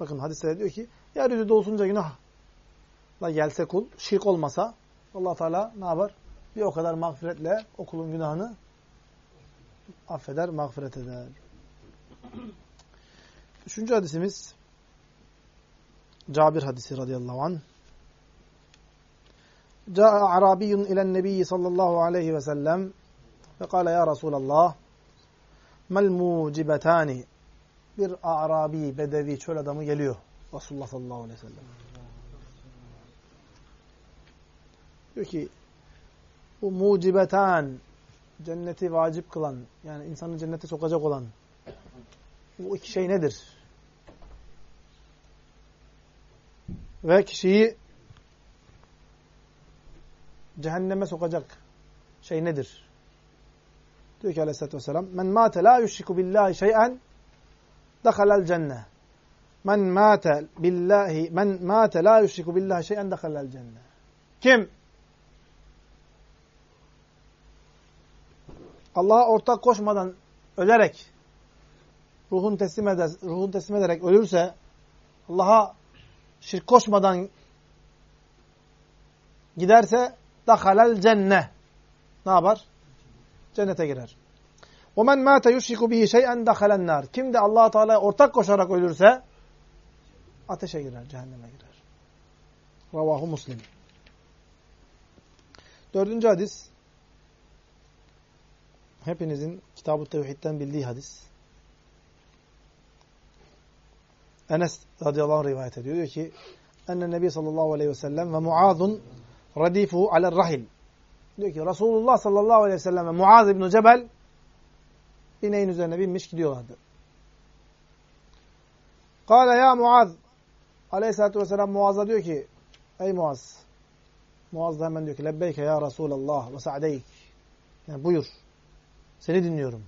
Bakın hadiste diyor ki yeryüzü dolusunca günahla gelse kul, şirk olmasa allah Teala ne yapar? Bir o kadar mağfiretle o kulun günahını affeder, mağfiret eder. Üçüncü hadisimiz Cabir hadisi radıyallahu anh. جاء عربي إلى النبي صلى الله عليه وسلم فقال يا رسول الله ما الموجبتان bir Arabi, Bedevi, çöl adamı geliyor. Resulullah sallallahu aleyhi ve sellem. Diyor ki bu mucibetan cenneti vacip kılan yani insanı cennete sokacak olan bu iki şey nedir? Ve kişiyi cehenneme sokacak şey nedir? Diyor ki aleyhissalatü vesselam men mâte la yüşriku billahi şey'en dehalel cenne. Men mâte billahi men mâte la yüşriku billahi şey'en dehalel cenne. Kim? Allah'a ortak koşmadan ölerek ruhun teslim eder, ruhun teslim ederek ölürse Allah'a şirk koşmadan giderse dahalel cenne. Ne yapar? Cennete girer. وَمَنْ مَاتَ يُشْرِكُ بِهِ شَيْئًا دَخَلَ النَّارِ Kim de allah Teala'ya ortak koşarak ölürse ateşe girer, cehenneme girer. Ravahu Muslim. Dördüncü hadis hepinizin Kitab-ı Tevhid'den bildiği hadis. Enes radıyallahu anh rivayet ediyor. Diyor ki enne nebi sallallahu aleyhi ve sellem ve muazun radifu alel rahil. Diyor ki Resulullah sallallahu aleyhi ve sellem ve Muaz ibn Cebel ineğin üzerine binmiş gidiyorlardı. Kale ya Muaz aleyhissalatü vesselam Muaz'a diyor ki ey Muaz Muaz da hemen diyor ki lebbeyke ya Resulallah ve sa'deyk yani buyur seni dinliyorum.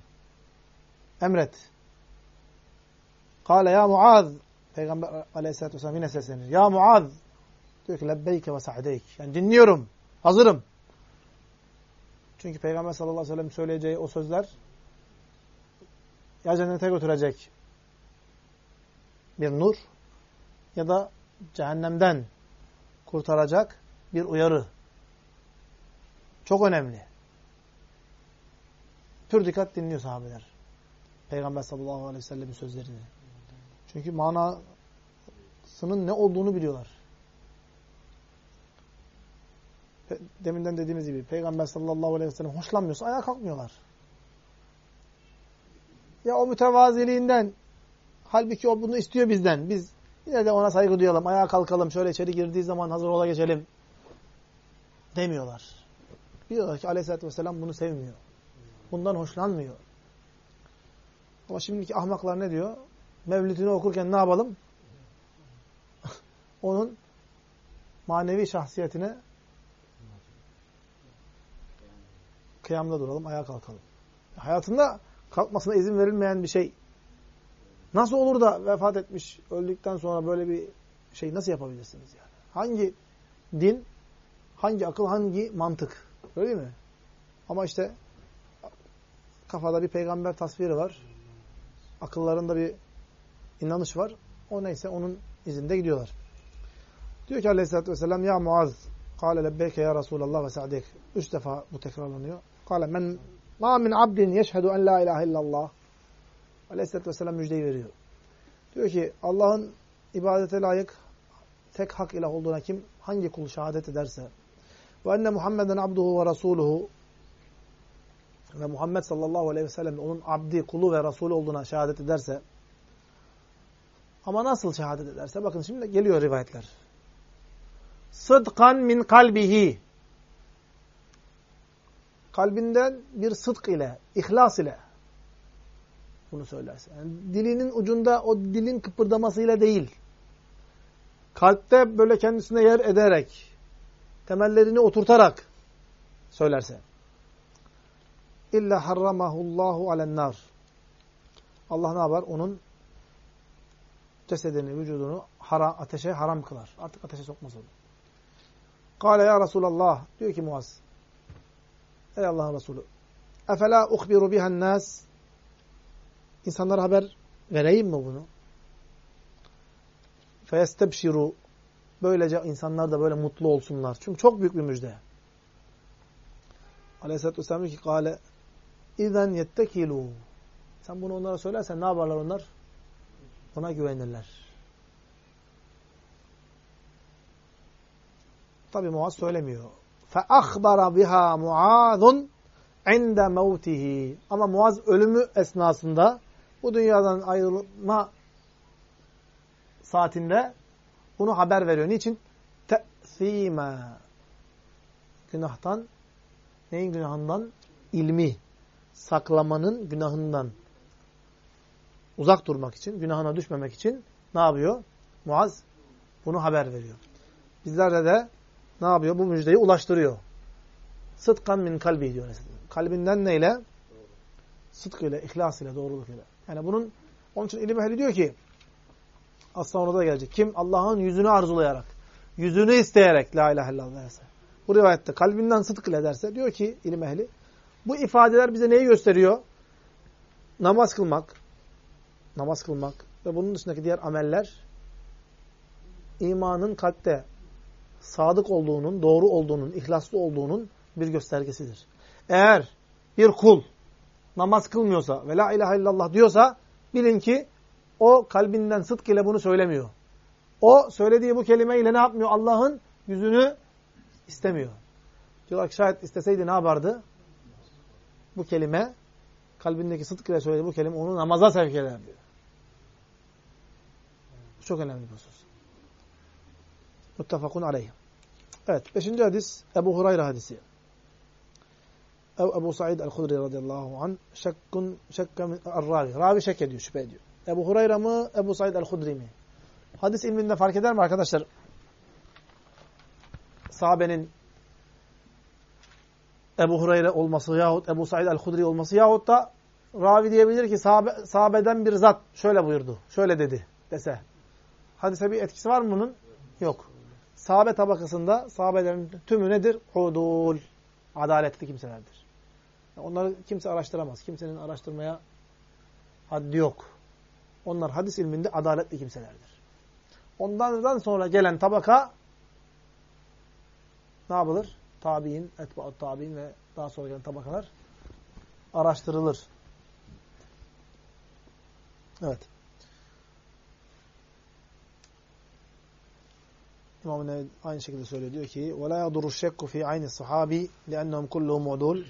Emret. Kale ya Muaz Peygamber aleyhissalatü vesselam yine seslenir. Ya Muaz diyor ki lebbeyke ve sa'deyk yani dinliyorum. Hazırım. Çünkü Peygamber sallallahu aleyhi ve sellem söyleyeceği o sözler ya cennete götürecek bir nur ya da cehennemden kurtaracak bir uyarı. Çok önemli. Pür dikkat dinliyor sahabeler. Peygamber sallallahu aleyhi ve sellem'in sözlerini. Çünkü manasının ne olduğunu biliyorlar. Deminden dediğimiz gibi Peygamber sallallahu aleyhi ve sellem hoşlanmıyorsa ayağa kalkmıyorlar. Ya o mütevaziliğinden halbuki o bunu istiyor bizden. Biz yine de ona saygı duyalım, ayağa kalkalım, şöyle içeri girdiği zaman hazır ola geçelim demiyorlar. Biliyorlar ki aleyhissalatü vesselam bunu sevmiyor. Bundan hoşlanmıyor. Ama şimdiki ahmaklar ne diyor? Mevlütünü okurken ne yapalım? *laughs* Onun manevi şahsiyetine kıyamda duralım, ayağa kalkalım. Hayatında kalkmasına izin verilmeyen bir şey. Nasıl olur da vefat etmiş, öldükten sonra böyle bir şey nasıl yapabilirsiniz yani? Hangi din, hangi akıl, hangi mantık? Öyle değil mi? Ama işte kafada bir peygamber tasviri var. Akıllarında bir inanış var. O neyse onun izinde gidiyorlar. Diyor ki aleyhissalatü vesselam ya Muaz kâle lebbeyke ya Resulallah ve sa'dek. Üç defa bu tekrarlanıyor. Kâle men ma min abdin yeşhedü en la ilahe illallah. Aleyhisselatü vesselam müjdeyi veriyor. Diyor ki Allah'ın ibadete layık tek hak ilah olduğuna kim hangi kul şehadet ederse ve enne Muhammeden abduhu ve rasuluhu ve Muhammed sallallahu aleyhi ve sellem onun abdi, kulu ve rasulü olduğuna şehadet ederse ama nasıl şehadet ederse bakın şimdi geliyor rivayetler. Sıdkan min kalbihi kalbinden bir sıdk ile, ihlas ile bunu söylerse. Yani dilinin ucunda o dilin kıpırdamasıyla değil. Kalpte böyle kendisine yer ederek, temellerini oturtarak söylerse. İlla harramahullahu alennar. Allah ne yapar? Onun cesedini, vücudunu haram, ateşe haram kılar. Artık ateşe sokmaz onu. Kale ya Resulallah. Diyor ki Muaz. Ey Allah'ın Resulü. Efela uhbiru bihen nas. İnsanlara haber vereyim mi bunu? Feyestebşiru. Böylece insanlar da böyle mutlu olsunlar. Çünkü çok büyük bir müjde. Aleyhisselatü Vesselam ki Kale İzen yettekilu. Sen bunu onlara söylersen ne yaparlar onlar? Ona güvenirler. Tabi Muaz söylemiyor. فَأَخْبَرَ بِهَا مُعَاذٌ عِنْدَ مَوْتِهِ Ama Muaz ölümü esnasında bu dünyadan ayrılma saatinde bunu haber veriyor. Niçin? Te'sime. Günahtan, neyin günahından? İlmi, saklamanın günahından uzak durmak için, günahına düşmemek için ne yapıyor? Muaz bunu haber veriyor. Bizlerde de ne yapıyor? Bu müjdeyi ulaştırıyor. Sıdkan min kalbi diyor. Kalbinden neyle? Sıdk ile, ihlas ile, doğruluk ile. Yani bunun, onun için ilim ehli diyor ki, aslında ona da gelecek. Kim Allah'ın yüzünü arzulayarak, yüzünü isteyerek la ilahe illallah derse. Bu rivayette kalbinden sıdk ile derse, diyor ki ilim ehli, bu ifadeler bize neyi gösteriyor? Namaz kılmak, namaz kılmak ve bunun dışındaki diğer ameller imanın kalpte sadık olduğunun, doğru olduğunun, ihlaslı olduğunun bir göstergesidir. Eğer bir kul namaz kılmıyorsa ve la ilahe illallah diyorsa bilin ki o kalbinden sıdk ile bunu söylemiyor. O söylediği bu kelimeyle ne yapmıyor? Allah'ın yüzünü istemiyor. Diyorlar ki şayet isteseydi ne yapardı? Bu kelime kalbindeki sıdk ile söylediği bu kelime onu namaza sevk ederdi. Çok önemli bir husus. Muttefakun aleyh. Evet. Beşinci hadis Ebu Hurayra hadisi. Ev Ebu Said el-Hudri radıyallahu anh şekkun şekka ravi. Ravi şek ediyor, şüphe ediyor. Ebu Hurayra mı, Ebu Said el-Hudri mi? Hadis ilminde fark eder mi arkadaşlar? Sahabenin Ebu Hureyre olması yahut Ebu Said el-Hudri olması yahut da ravi diyebilir ki sahabe, sahabeden bir zat şöyle buyurdu, şöyle dedi dese. Hadise bir etkisi var mı bunun? Yok. Sahabe tabakasında sahabelerin tümü nedir? Hudul. Adaletli kimselerdir. Onları kimse araştıramaz. Kimsenin araştırmaya haddi yok. Onlar hadis ilminde adaletli kimselerdir. Ondan sonra gelen tabaka ne yapılır? Tabi'in, etba'ut tabi'in ve daha sonra gelen tabakalar araştırılır. Evet. İmam Nevi aynı şekilde söylüyor. Diyor ki وَلَا يَضُرُ الشَّكُّ فِي عَيْنِ الصُّحَابِ لِأَنَّهُمْ كُلُّهُمْ مُعْدُولٌ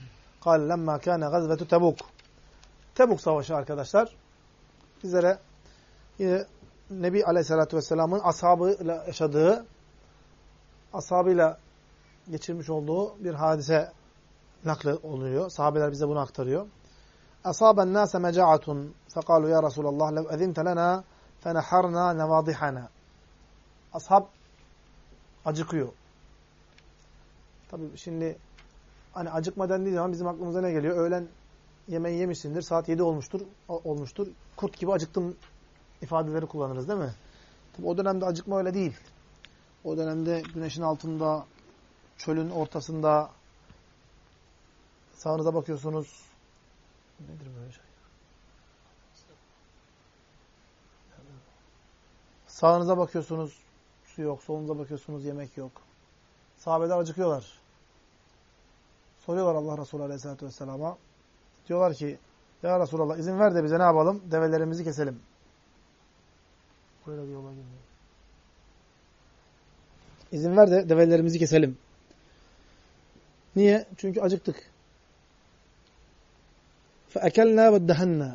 قال لما كان غزوة Tebuk. Tebuk Savaşı arkadaşlar bizlere yine Nebi Aleyhisselatü Vesselam'ın ashabıyla yaşadığı, ashabıyla geçirmiş olduğu bir hadise nakli oluyor. Sahabeler bize bunu aktarıyor. Asaben nase meca'atun fekalu ya Resulallah lev ezinte lena feneharna nevadihana. Ashab acıkıyor. Tabii şimdi hani acıkma dendiği zaman bizim aklımıza ne geliyor? Öğlen yemeği yemişsindir, saat 7 olmuştur, olmuştur. Kurt gibi acıktım ifadeleri kullanırız değil mi? Tabii o dönemde acıkma öyle değil. O dönemde güneşin altında, çölün ortasında sağınıza bakıyorsunuz. Nedir böyle şey? Sağınıza bakıyorsunuz, su yok. Solunuza bakıyorsunuz, yemek yok. Sahabeler acıkıyorlar. Soruyorlar Allah Resulü Aleyhisselatü Vesselam'a. Diyorlar ki, Ya Resulallah izin ver de bize ne yapalım? Develerimizi keselim. Böyle diyorlar gibi. İzin ver de develerimizi keselim. Niye? Çünkü acıktık. فَاَكَلْنَا وَدَّهَنَّا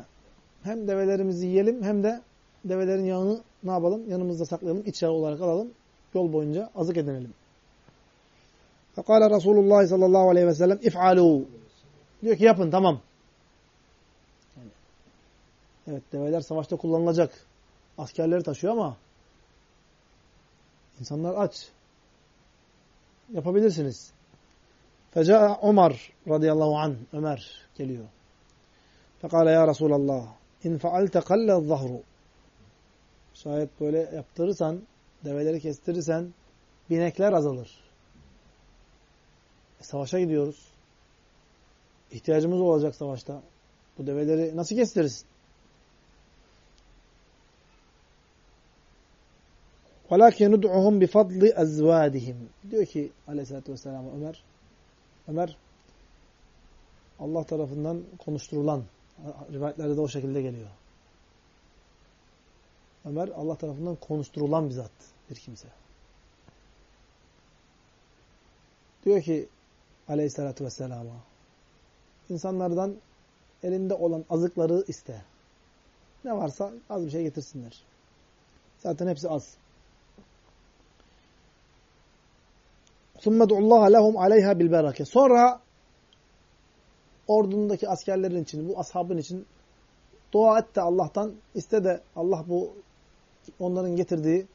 Hem develerimizi yiyelim hem de develerin yağını ne yapalım? Yanımızda saklayalım, içeri olarak alalım. Yol boyunca azık edinelim. Fekale Resulullah sallallahu aleyhi ve sellem if'alû. Diyor ki yapın tamam. Evet develer savaşta kullanılacak. Askerleri taşıyor ama insanlar aç. Yapabilirsiniz. Feca Ömer radıyallahu an Ömer geliyor. Fekale ya Resulallah in faalte kalle zahru. Şayet böyle yaptırırsan, develeri kestirirsen binekler azalır. E, savaşa gidiyoruz. İhtiyacımız olacak savaşta. Bu develeri nasıl kestiririz? وَلَكِنْ نُدْعُهُمْ بِفَضْلِ اَزْوَادِهِمْ Diyor ki aleyhissalatü vesselam Ömer, Ömer Allah tarafından konuşturulan, rivayetlerde de o şekilde geliyor. Ömer Allah tarafından konuşturulan bir zat, bir kimse. Diyor ki aleyhissalatü vesselama insanlardan elinde olan azıkları iste. Ne varsa az bir şey getirsinler. Zaten hepsi az. ثُمَّ دُعُ اللّٰهَ لَهُمْ عَلَيْهَا بِالْبَرَكَةِ Sonra ordundaki askerlerin için, bu ashabın için dua et de Allah'tan, iste de Allah bu onların getirdiği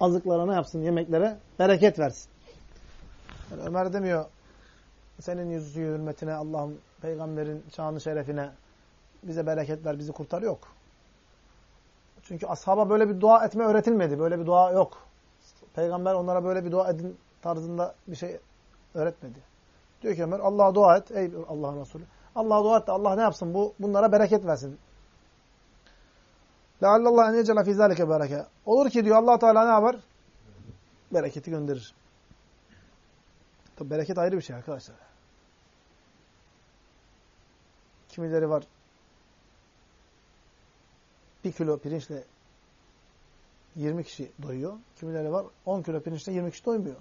azıklara ne yapsın, yemeklere bereket versin. Yani Ömer demiyor, senin yüzü hürmetine, Allah'ın, peygamberin şanı şerefine bize bereket ver, bizi kurtar yok. Çünkü ashaba böyle bir dua etme öğretilmedi. Böyle bir dua yok. Peygamber onlara böyle bir dua edin tarzında bir şey öğretmedi. Diyor ki Ömer Allah'a dua et ey Allah'ın Resulü. Allah'a dua et de Allah ne yapsın? Bu bunlara bereket versin. En yecela fî zâlike bereke. Olur ki diyor allah Teala ne yapar? Bereketi gönderir. Tabi bereket ayrı bir şey arkadaşlar. Kimileri var bir kilo pirinçle 20 kişi doyuyor. Kimileri var 10 kilo pirinçle 20 kişi doymuyor.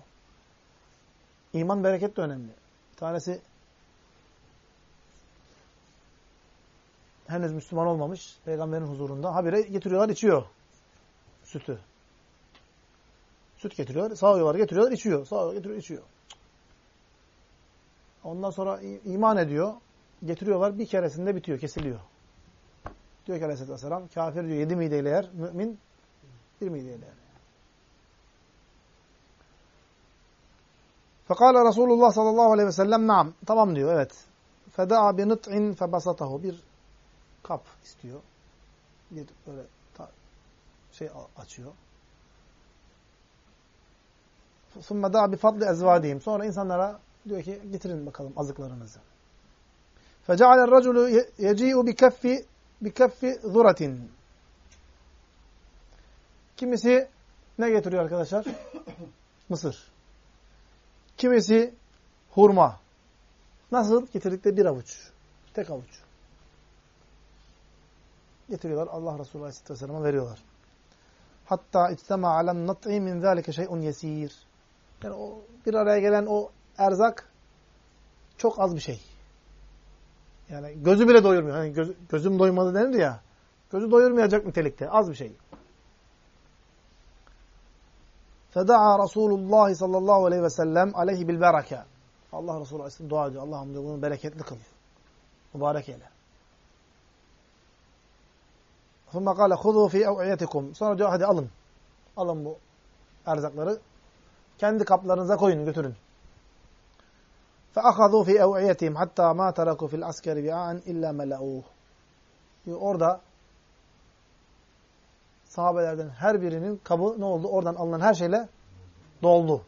İman bereket de önemli. Bir tanesi henüz Müslüman olmamış peygamberin huzurunda habire getiriyorlar içiyor. sütü. Süt getiriyor, sağıyorlar, getiriyorlar, içiyor. Sağıyor, getiriyor, içiyor. Ondan sonra iman ediyor. Getiriyorlar, bir keresinde bitiyor, kesiliyor. Diyor ki aleyhissalatü vesselam, kafir diyor yedi mideyle yer, mümin bir mideyle yer. Fekale Resulullah sallallahu aleyhi ve sellem naam. Tamam diyor evet. Feda'a bi nıt'in febasatahu. Bir kap istiyor. Bir böyle şey açıyor. ثُمَّ دَعَ بِفَضْلِ اَزْوَادِهِمْ Sonra insanlara diyor ki getirin bakalım azıklarınızı. فَجَعَلَ الرَّجُلُ يَجِيءُ بِكَفِّ بِكَفِّ ذُرَةٍ Kimisi ne getiriyor arkadaşlar? *coughs* Mısır. Kimisi hurma. Nasıl? Getirdikleri bir avuç. Tek avuç. Getiriyorlar. Allah Resulü Aleyhisselatü Vesselam'a veriyorlar. Hatta içtema alem nat'i min zâlike şey'un yesîr. Yani o bir araya gelen o erzak çok az bir şey. Yani gözü bile doyurmuyor. Hani göz, gözüm doymadı denir ya. Gözü doyurmayacak nitelikte. Az bir şey. Feda'a Resulullah sallallahu aleyhi ve sellem aleyhi bil bereke. Allah Resulü aleyhisselam dua ediyor. Allah'ım diyor bunu bereketli kıl. Mübarek eyle. ثُمَّ قَالَ خُذُوا ف۪ي اَوْعِيَتِكُمْ Sonra diyor hadi alın. Alın bu erzakları. Kendi kaplarınıza koyun, götürün. فَأَخَذُوا فِي اَوْعِيَتِهِمْ حَتَّى مَا تَرَكُوا فِي الْعَسْكَرِ بِعَانٍ اِلَّا مَلَعُوهُ Orada sahabelerden her birinin kabı ne oldu? Oradan alınan her şeyle doldu.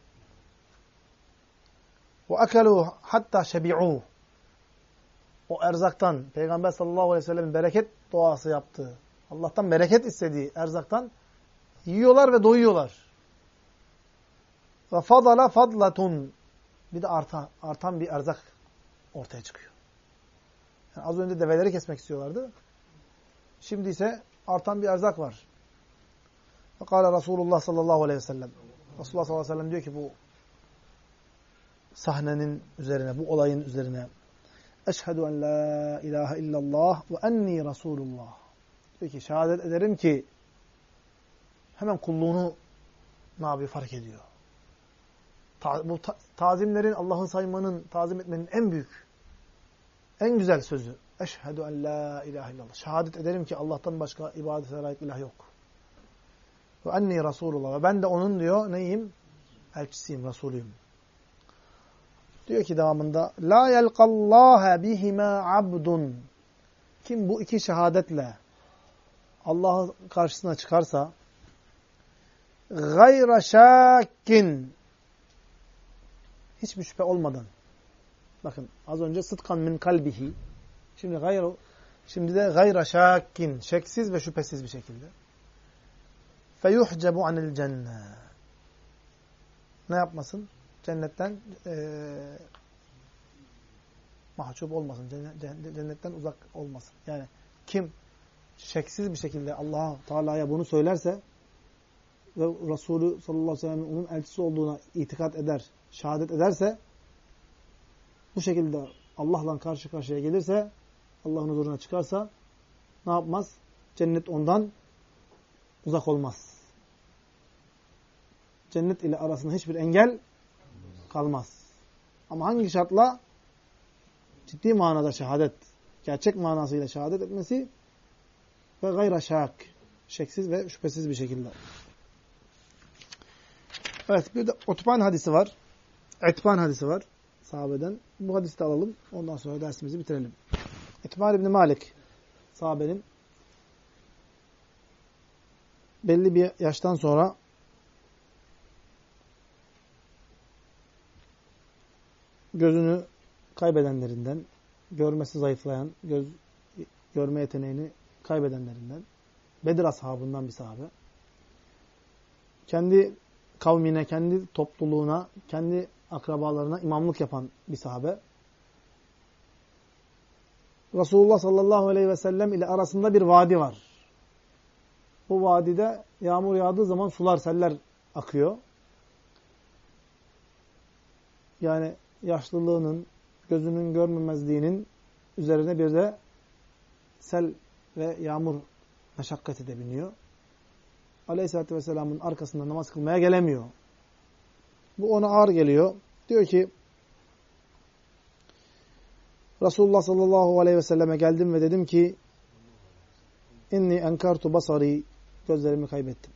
وَاَكَلُوا hatta شَبِعُوا O erzaktan, Peygamber sallallahu aleyhi ve sellem'in bereket duası yaptığı, Allah'tan bereket istediği erzaktan yiyorlar ve doyuyorlar. Ve fadala fadlatun bir de artan, artan bir erzak ortaya çıkıyor. Yani az önce develeri kesmek istiyorlardı. Şimdi ise artan bir erzak var. Fakale Resulullah sallallahu aleyhi ve sellem. Resulullah sallallahu aleyhi ve sellem diyor ki bu sahnenin üzerine, bu olayın üzerine Eşhedü en la ilahe illallah ve enni Resulullah. Diyor ki şehadet ederim ki hemen kulluğunu ne yapıyor fark ediyor. Ta, bu ta, tazimlerin, Allah'ı saymanın, tazim etmenin en büyük, en güzel sözü. Eşhedü en la ilahe illallah. Şehadet ederim ki Allah'tan başka ibadete layık ilah yok. Ve enni Resulullah. Ben de onun diyor neyim? Elçisiyim, Resulüyüm. Diyor ki devamında La yelqallâhe bihima abdun Kim bu iki şehadetle Allah'ın karşısına çıkarsa gayra şakkin hiçbir şüphe olmadan bakın az önce sıtkan min kalbihi şimdi gayra şimdi de gayra şakkin şeksiz ve şüphesiz bir şekilde feyuhcebu anil cennet ne yapmasın? Cennetten e, mahcup olmasın. Cennetten uzak olmasın. Yani kim şeksiz bir şekilde Allah Teala'ya bunu söylerse ve Resulü sallallahu aleyhi ve sellem'in onun elçisi olduğuna itikat eder, şehadet ederse bu şekilde Allah'la karşı karşıya gelirse Allah'ın huzuruna çıkarsa ne yapmaz? Cennet ondan uzak olmaz. Cennet ile arasında hiçbir engel kalmaz. Ama hangi şartla? Ciddi manada şehadet, gerçek manasıyla şehadet etmesi ve gayra şak, şeksiz ve şüphesiz bir şekilde. Evet, bir de Utban hadisi var. Etban hadisi var sahabeden. Bu hadisi de alalım. Ondan sonra dersimizi bitirelim. Etban İbni Malik sahabenin belli bir yaştan sonra gözünü kaybedenlerinden, görmesi zayıflayan, göz görme yeteneğini kaybedenlerinden, Bedir ashabından bir sahabe. Kendi kavmine, kendi topluluğuna, kendi akrabalarına imamlık yapan bir sahabe. Resulullah sallallahu aleyhi ve sellem ile arasında bir vadi var. Bu vadide yağmur yağdığı zaman sular, seller akıyor. Yani yaşlılığının, gözünün görmemezliğinin üzerine bir de sel ve yağmur meşakkati de biniyor. Aleyhisselatü Vesselam'ın arkasında namaz kılmaya gelemiyor. Bu ona ağır geliyor. Diyor ki Resulullah sallallahu aleyhi ve selleme geldim ve dedim ki inni enkartu basari gözlerimi kaybettim.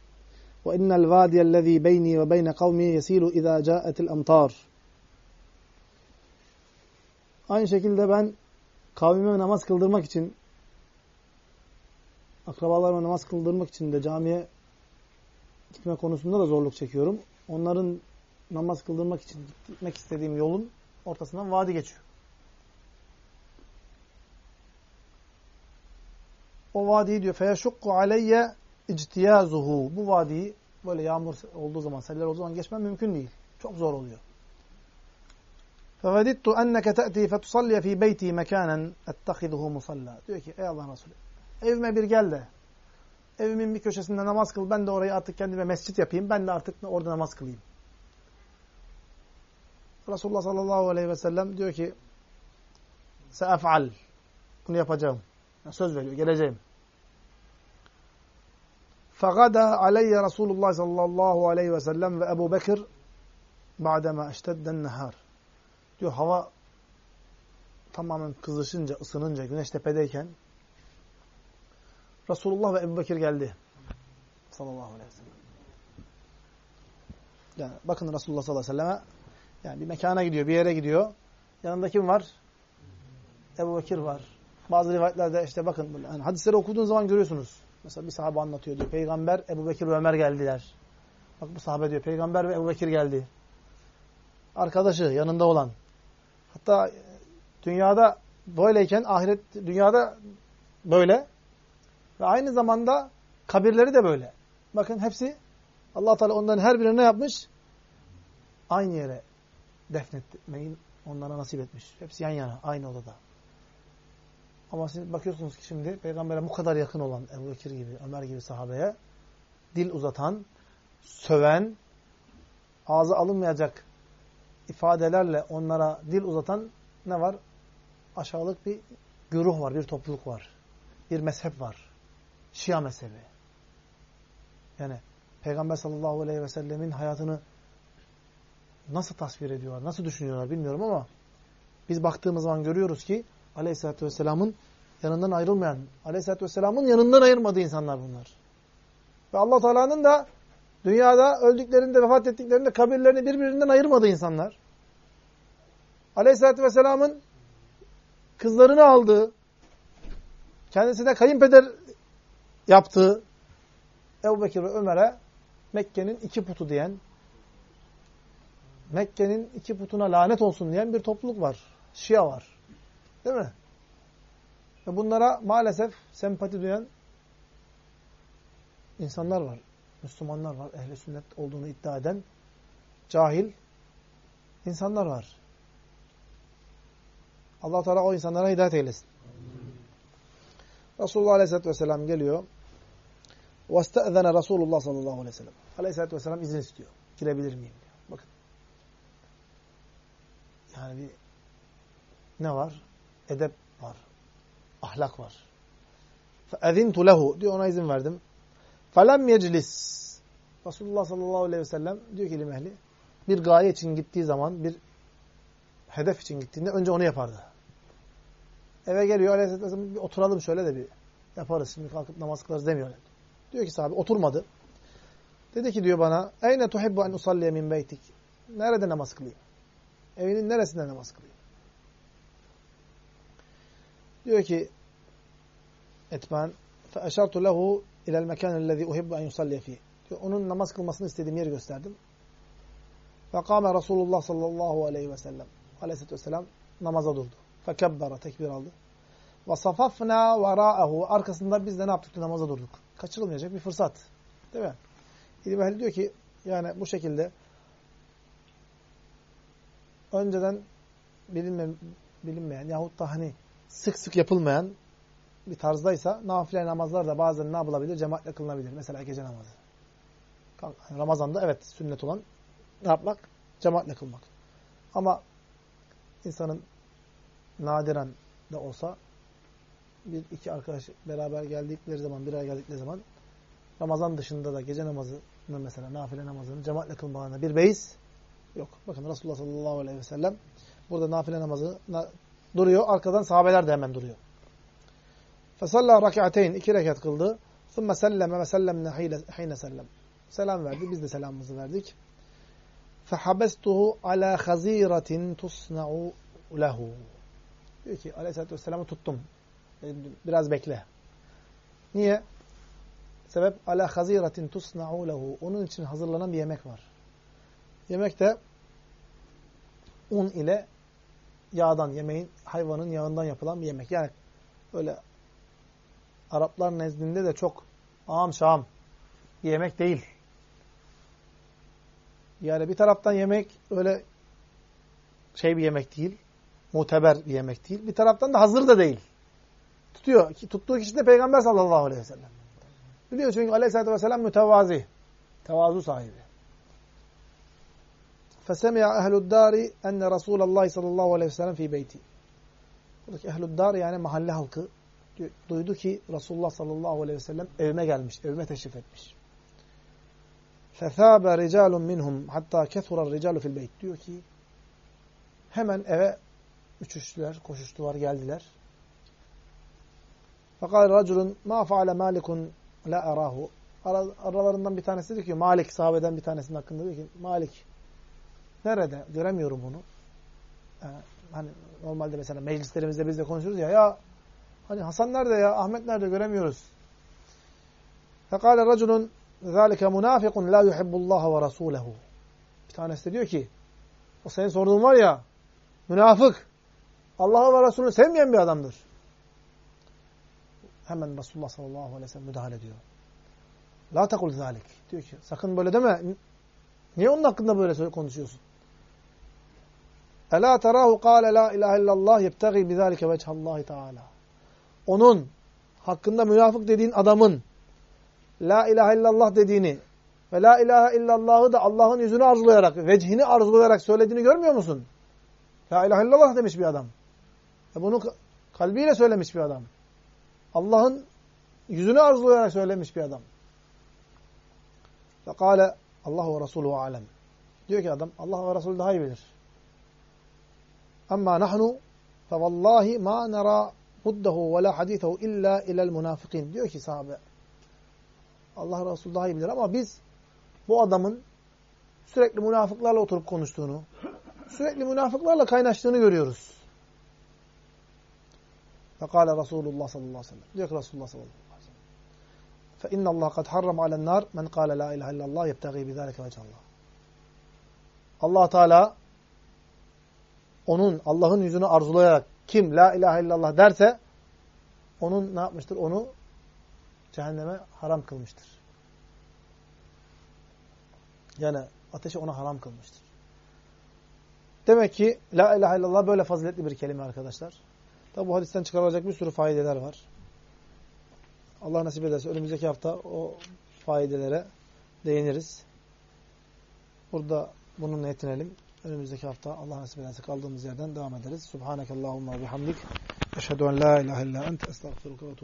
Ve innel vadiyellezî beyni ve beyne kavmi yesilu izâ câetil amtar. Aynı şekilde ben kavmime namaz kıldırmak için akrabalarıma namaz kıldırmak için de camiye gitme konusunda da zorluk çekiyorum. Onların namaz kıldırmak için gitmek istediğim yolun ortasından vadi geçiyor. O vadiyi diyor feyeşukku aleyye ictiyazuhu. Bu vadiyi böyle yağmur olduğu zaman, seller olduğu zaman geçmem mümkün değil. Çok zor oluyor. Fevedittu enneke te'ti fetusalliye fi beyti mekanen ettehiduhu musalla. Diyor ki ey Allah Resulü Evime bir gel de. Evimin bir köşesinde namaz kıl. Ben de orayı artık kendime mescit yapayım. Ben de artık orada namaz kılayım. Resulullah sallallahu aleyhi ve sellem diyor ki Seef'al. Bunu yapacağım. Yani söz veriyor. Geleceğim. Fagada aleyye Resulullah sallallahu aleyhi ve sellem ve Ebu Bekir ba'deme eştedden nehar. Diyor hava tamamen kızışınca, ısınınca, güneş tepedeyken Resulullah ve Ebu Bekir geldi. Sallallahu aleyhi ve sellem. Yani bakın Resulullah sallallahu aleyhi ve selleme yani bir mekana gidiyor, bir yere gidiyor. Yanında kim var? Ebu Bekir var. Bazı rivayetlerde işte bakın yani hadisleri okuduğun zaman görüyorsunuz. Mesela bir sahabe anlatıyor diyor. Peygamber, Ebu Bekir ve Ömer geldiler. Bak bu sahabe diyor. Peygamber ve Ebu Bekir geldi. Arkadaşı, yanında olan. Hatta dünyada böyleyken ahiret dünyada böyle. Ve aynı zamanda kabirleri de böyle. Bakın hepsi allah Teala onların her birine ne yapmış? Aynı yere defnetmeyi onlara nasip etmiş. Hepsi yan yana, aynı odada. Ama siz bakıyorsunuz ki şimdi peygambere bu kadar yakın olan Ebu Bekir gibi, Ömer gibi sahabeye dil uzatan, söven, ağza alınmayacak ifadelerle onlara dil uzatan ne var? Aşağılık bir güruh var, bir topluluk var. Bir mezhep var. Şia mezhebi. Yani Peygamber sallallahu aleyhi ve sellemin hayatını nasıl tasvir ediyorlar, nasıl düşünüyorlar bilmiyorum ama biz baktığımız zaman görüyoruz ki aleyhissalatü vesselamın yanından ayrılmayan, aleyhissalatü vesselamın yanından ayırmadığı insanlar bunlar. Ve allah Teala'nın da dünyada öldüklerinde, vefat ettiklerinde kabirlerini birbirinden ayırmadığı insanlar. Aleyhissalatü vesselamın kızlarını aldığı, kendisine kayınpeder yaptığı Ebu Bekir ve Ömer'e Mekke'nin iki putu diyen, Mekke'nin iki putuna lanet olsun diyen bir topluluk var. Şia var. Değil mi? Ve bunlara maalesef sempati duyan insanlar var. Müslümanlar var. Ehli sünnet olduğunu iddia eden cahil insanlar var. allah Teala o insanlara hidayet eylesin. Resulullah Aleyhisselatü Vesselam geliyor. وَاسْتَأْذَنَ Resulullah sallallahu aleyhi ve sellem. Aleyhisselatü Vesselam izin istiyor. Girebilir miyim diyor. Bakın. Yani bir ne var? Edep var. Ahlak var. فَاَذِنْتُ lehu diyor ona izin verdim. فَلَمْ يَجْلِسْ Resulullah sallallahu aleyhi ve sellem diyor ki ilim ehli bir gaye için gittiği zaman bir hedef için gittiğinde önce onu yapardı. Eve geliyor aleyhisselatü vesselam bir oturalım şöyle de bir yaparız şimdi kalkıp namaz kılarız demiyor. Diyor ki sahabe oturmadı. Dedi ki diyor bana Eyne tuhibbu en usalliye min beytik. Nerede namaz kılayım? Evinin neresinde namaz kılayım? Diyor ki etmen فَاَشَرْتُ لَهُ اِلَى الْمَكَانِ الَّذ۪ي اُحِبُّ اَنْ يُصَلِّيَ ف۪يهِ diyor. Onun namaz kılmasını istediğim yeri gösterdim. فَقَامَ Resulullah sallallahu aleyhi ve sellem aleyhissalatü vesselam namaza durdu. فَكَبَّرَ tekbir aldı. وَصَفَفْنَا وَرَاءَهُ Arkasında biz de ne yaptık? Namaza durduk. Kaçırılmayacak bir fırsat. Değil mi? İlim ehli diyor ki yani bu şekilde önceden bilinme, bilinmeyen yahut da hani sık sık yapılmayan bir tarzdaysa nafile namazlar da bazen ne yapılabilir? Cemaatle kılınabilir. Mesela gece namazı. Ramazan'da evet sünnet olan ne yapmak? Cemaatle kılmak. Ama insanın nadiren de olsa bir iki arkadaş beraber geldikleri zaman, bir araya geldikleri zaman Ramazan dışında da gece namazını mesela nafile namazını cemaatle kılmalarına bir beis yok. Bakın Resulullah sallallahu aleyhi ve sellem burada nafile namazı duruyor. Arkadan sahabeler de hemen duruyor. Fesalla rak'ateyn iki rekat kıldı. Sümme selleme ve sellemne hine sellem. Selam verdi. Biz de selamımızı verdik. Fehabestuhu ala haziratin tusna'u lehu. Diyor ki aleyhissalatü vesselam'ı tuttum. Biraz bekle. Niye? Sebep ala haziratin tusna'u lehu. Onun için hazırlanan bir yemek var. Yemek de un ile yağdan, yemeğin, hayvanın yağından yapılan bir yemek. Yani öyle Araplar nezdinde de çok ağam şam bir yemek değil. Yani bir taraftan yemek öyle şey bir yemek değil. Muteber bir yemek değil. Bir taraftan da hazır da değil Tutuyor. Tuttuğu kişi de Peygamber sallallahu aleyhi ve sellem. Biliyor çünkü aleyhissalatü vesselam mütevazi. Tevazu sahibi. فَسَمِعَ اَهْلُ الدَّارِ اَنَّ رَسُولَ اللّٰهِ sallallahu aleyhi ve sellem fi beyti. Buradaki ehl dar yani mahalle halkı duydu ki Resulullah sallallahu aleyhi ve sellem evime gelmiş, evime teşrif etmiş. فَثَابَ رِجَالٌ minhum hatta كَثُرَ الرِّجَالُ fil beyt. Diyor ki hemen eve uçuştular, koşuştular, geldiler. Fakat raculun ma faale malikun la arahu. Aralarından bir tanesi diyor ki Malik sahabeden bir tanesinin hakkında diyor ki Malik nerede? Göremiyorum bunu. Yani, hani normalde mesela meclislerimizde biz de konuşuruz ya ya hani Hasan nerede ya? Ahmet nerede? Göremiyoruz. Fekale raculun zâlike münâfikun la yuhibbullaha ve rasûlehu. Bir tanesi de diyor ki o senin sorduğun var ya münafık Allah'ı ve Resulü sevmeyen bir adamdır. Hemen Resulullah sallallahu aleyhi ve sellem müdahale ediyor. La tekul zalik. Diyor ki sakın böyle deme. Niye onun hakkında böyle konuşuyorsun? Ela terahu kâle la ilahe illallah yebtegi bizâlike veçhallahi teâlâ. Onun hakkında münafık dediğin adamın la ilahe illallah dediğini ve la ilahe illallah'ı da Allah'ın yüzünü arzulayarak, vecihini arzulayarak söylediğini görmüyor musun? La ilahe illallah demiş bir adam. E bunu kalbiyle söylemiş bir adam. Allah'ın yüzünü arzulayarak söylemiş bir adam. Fekale Allah ve Resulü alem. Diyor ki adam Allah ve Resulü daha iyi bilir. Ama nahnu fevallahi ma nera huddehu ve la hadithu illa ilel munafikin. Diyor ki sahabe Allah Resulü daha iyi bilir ama biz bu adamın sürekli münafıklarla oturup konuştuğunu, sürekli münafıklarla kaynaştığını görüyoruz. Fekale Resulullah sallallahu aleyhi ve sellem. Diyor ki Resulullah sallallahu aleyhi ve sellem. Fe innallah kad harram alen nar men kâle la ilahe illallah yebtegî bizâleke vecallah. allah Teala onun, Allah'ın yüzünü arzulayarak kim la ilahe illallah derse onun ne yapmıştır? Onu cehenneme haram kılmıştır. Yani ateşi ona haram kılmıştır. Demek ki la ilahe illallah böyle faziletli bir kelime arkadaşlar. Tabi bu hadisten çıkarılacak bir sürü faydeler var. Allah nasip ederse önümüzdeki hafta o faydelere değiniriz. Burada bununla yetinelim. Önümüzdeki hafta Allah nasip ederse kaldığımız yerden devam ederiz. Subhanakallahumma bihamdik. Eşhedü en la ilahe illa ente estağfiruka ve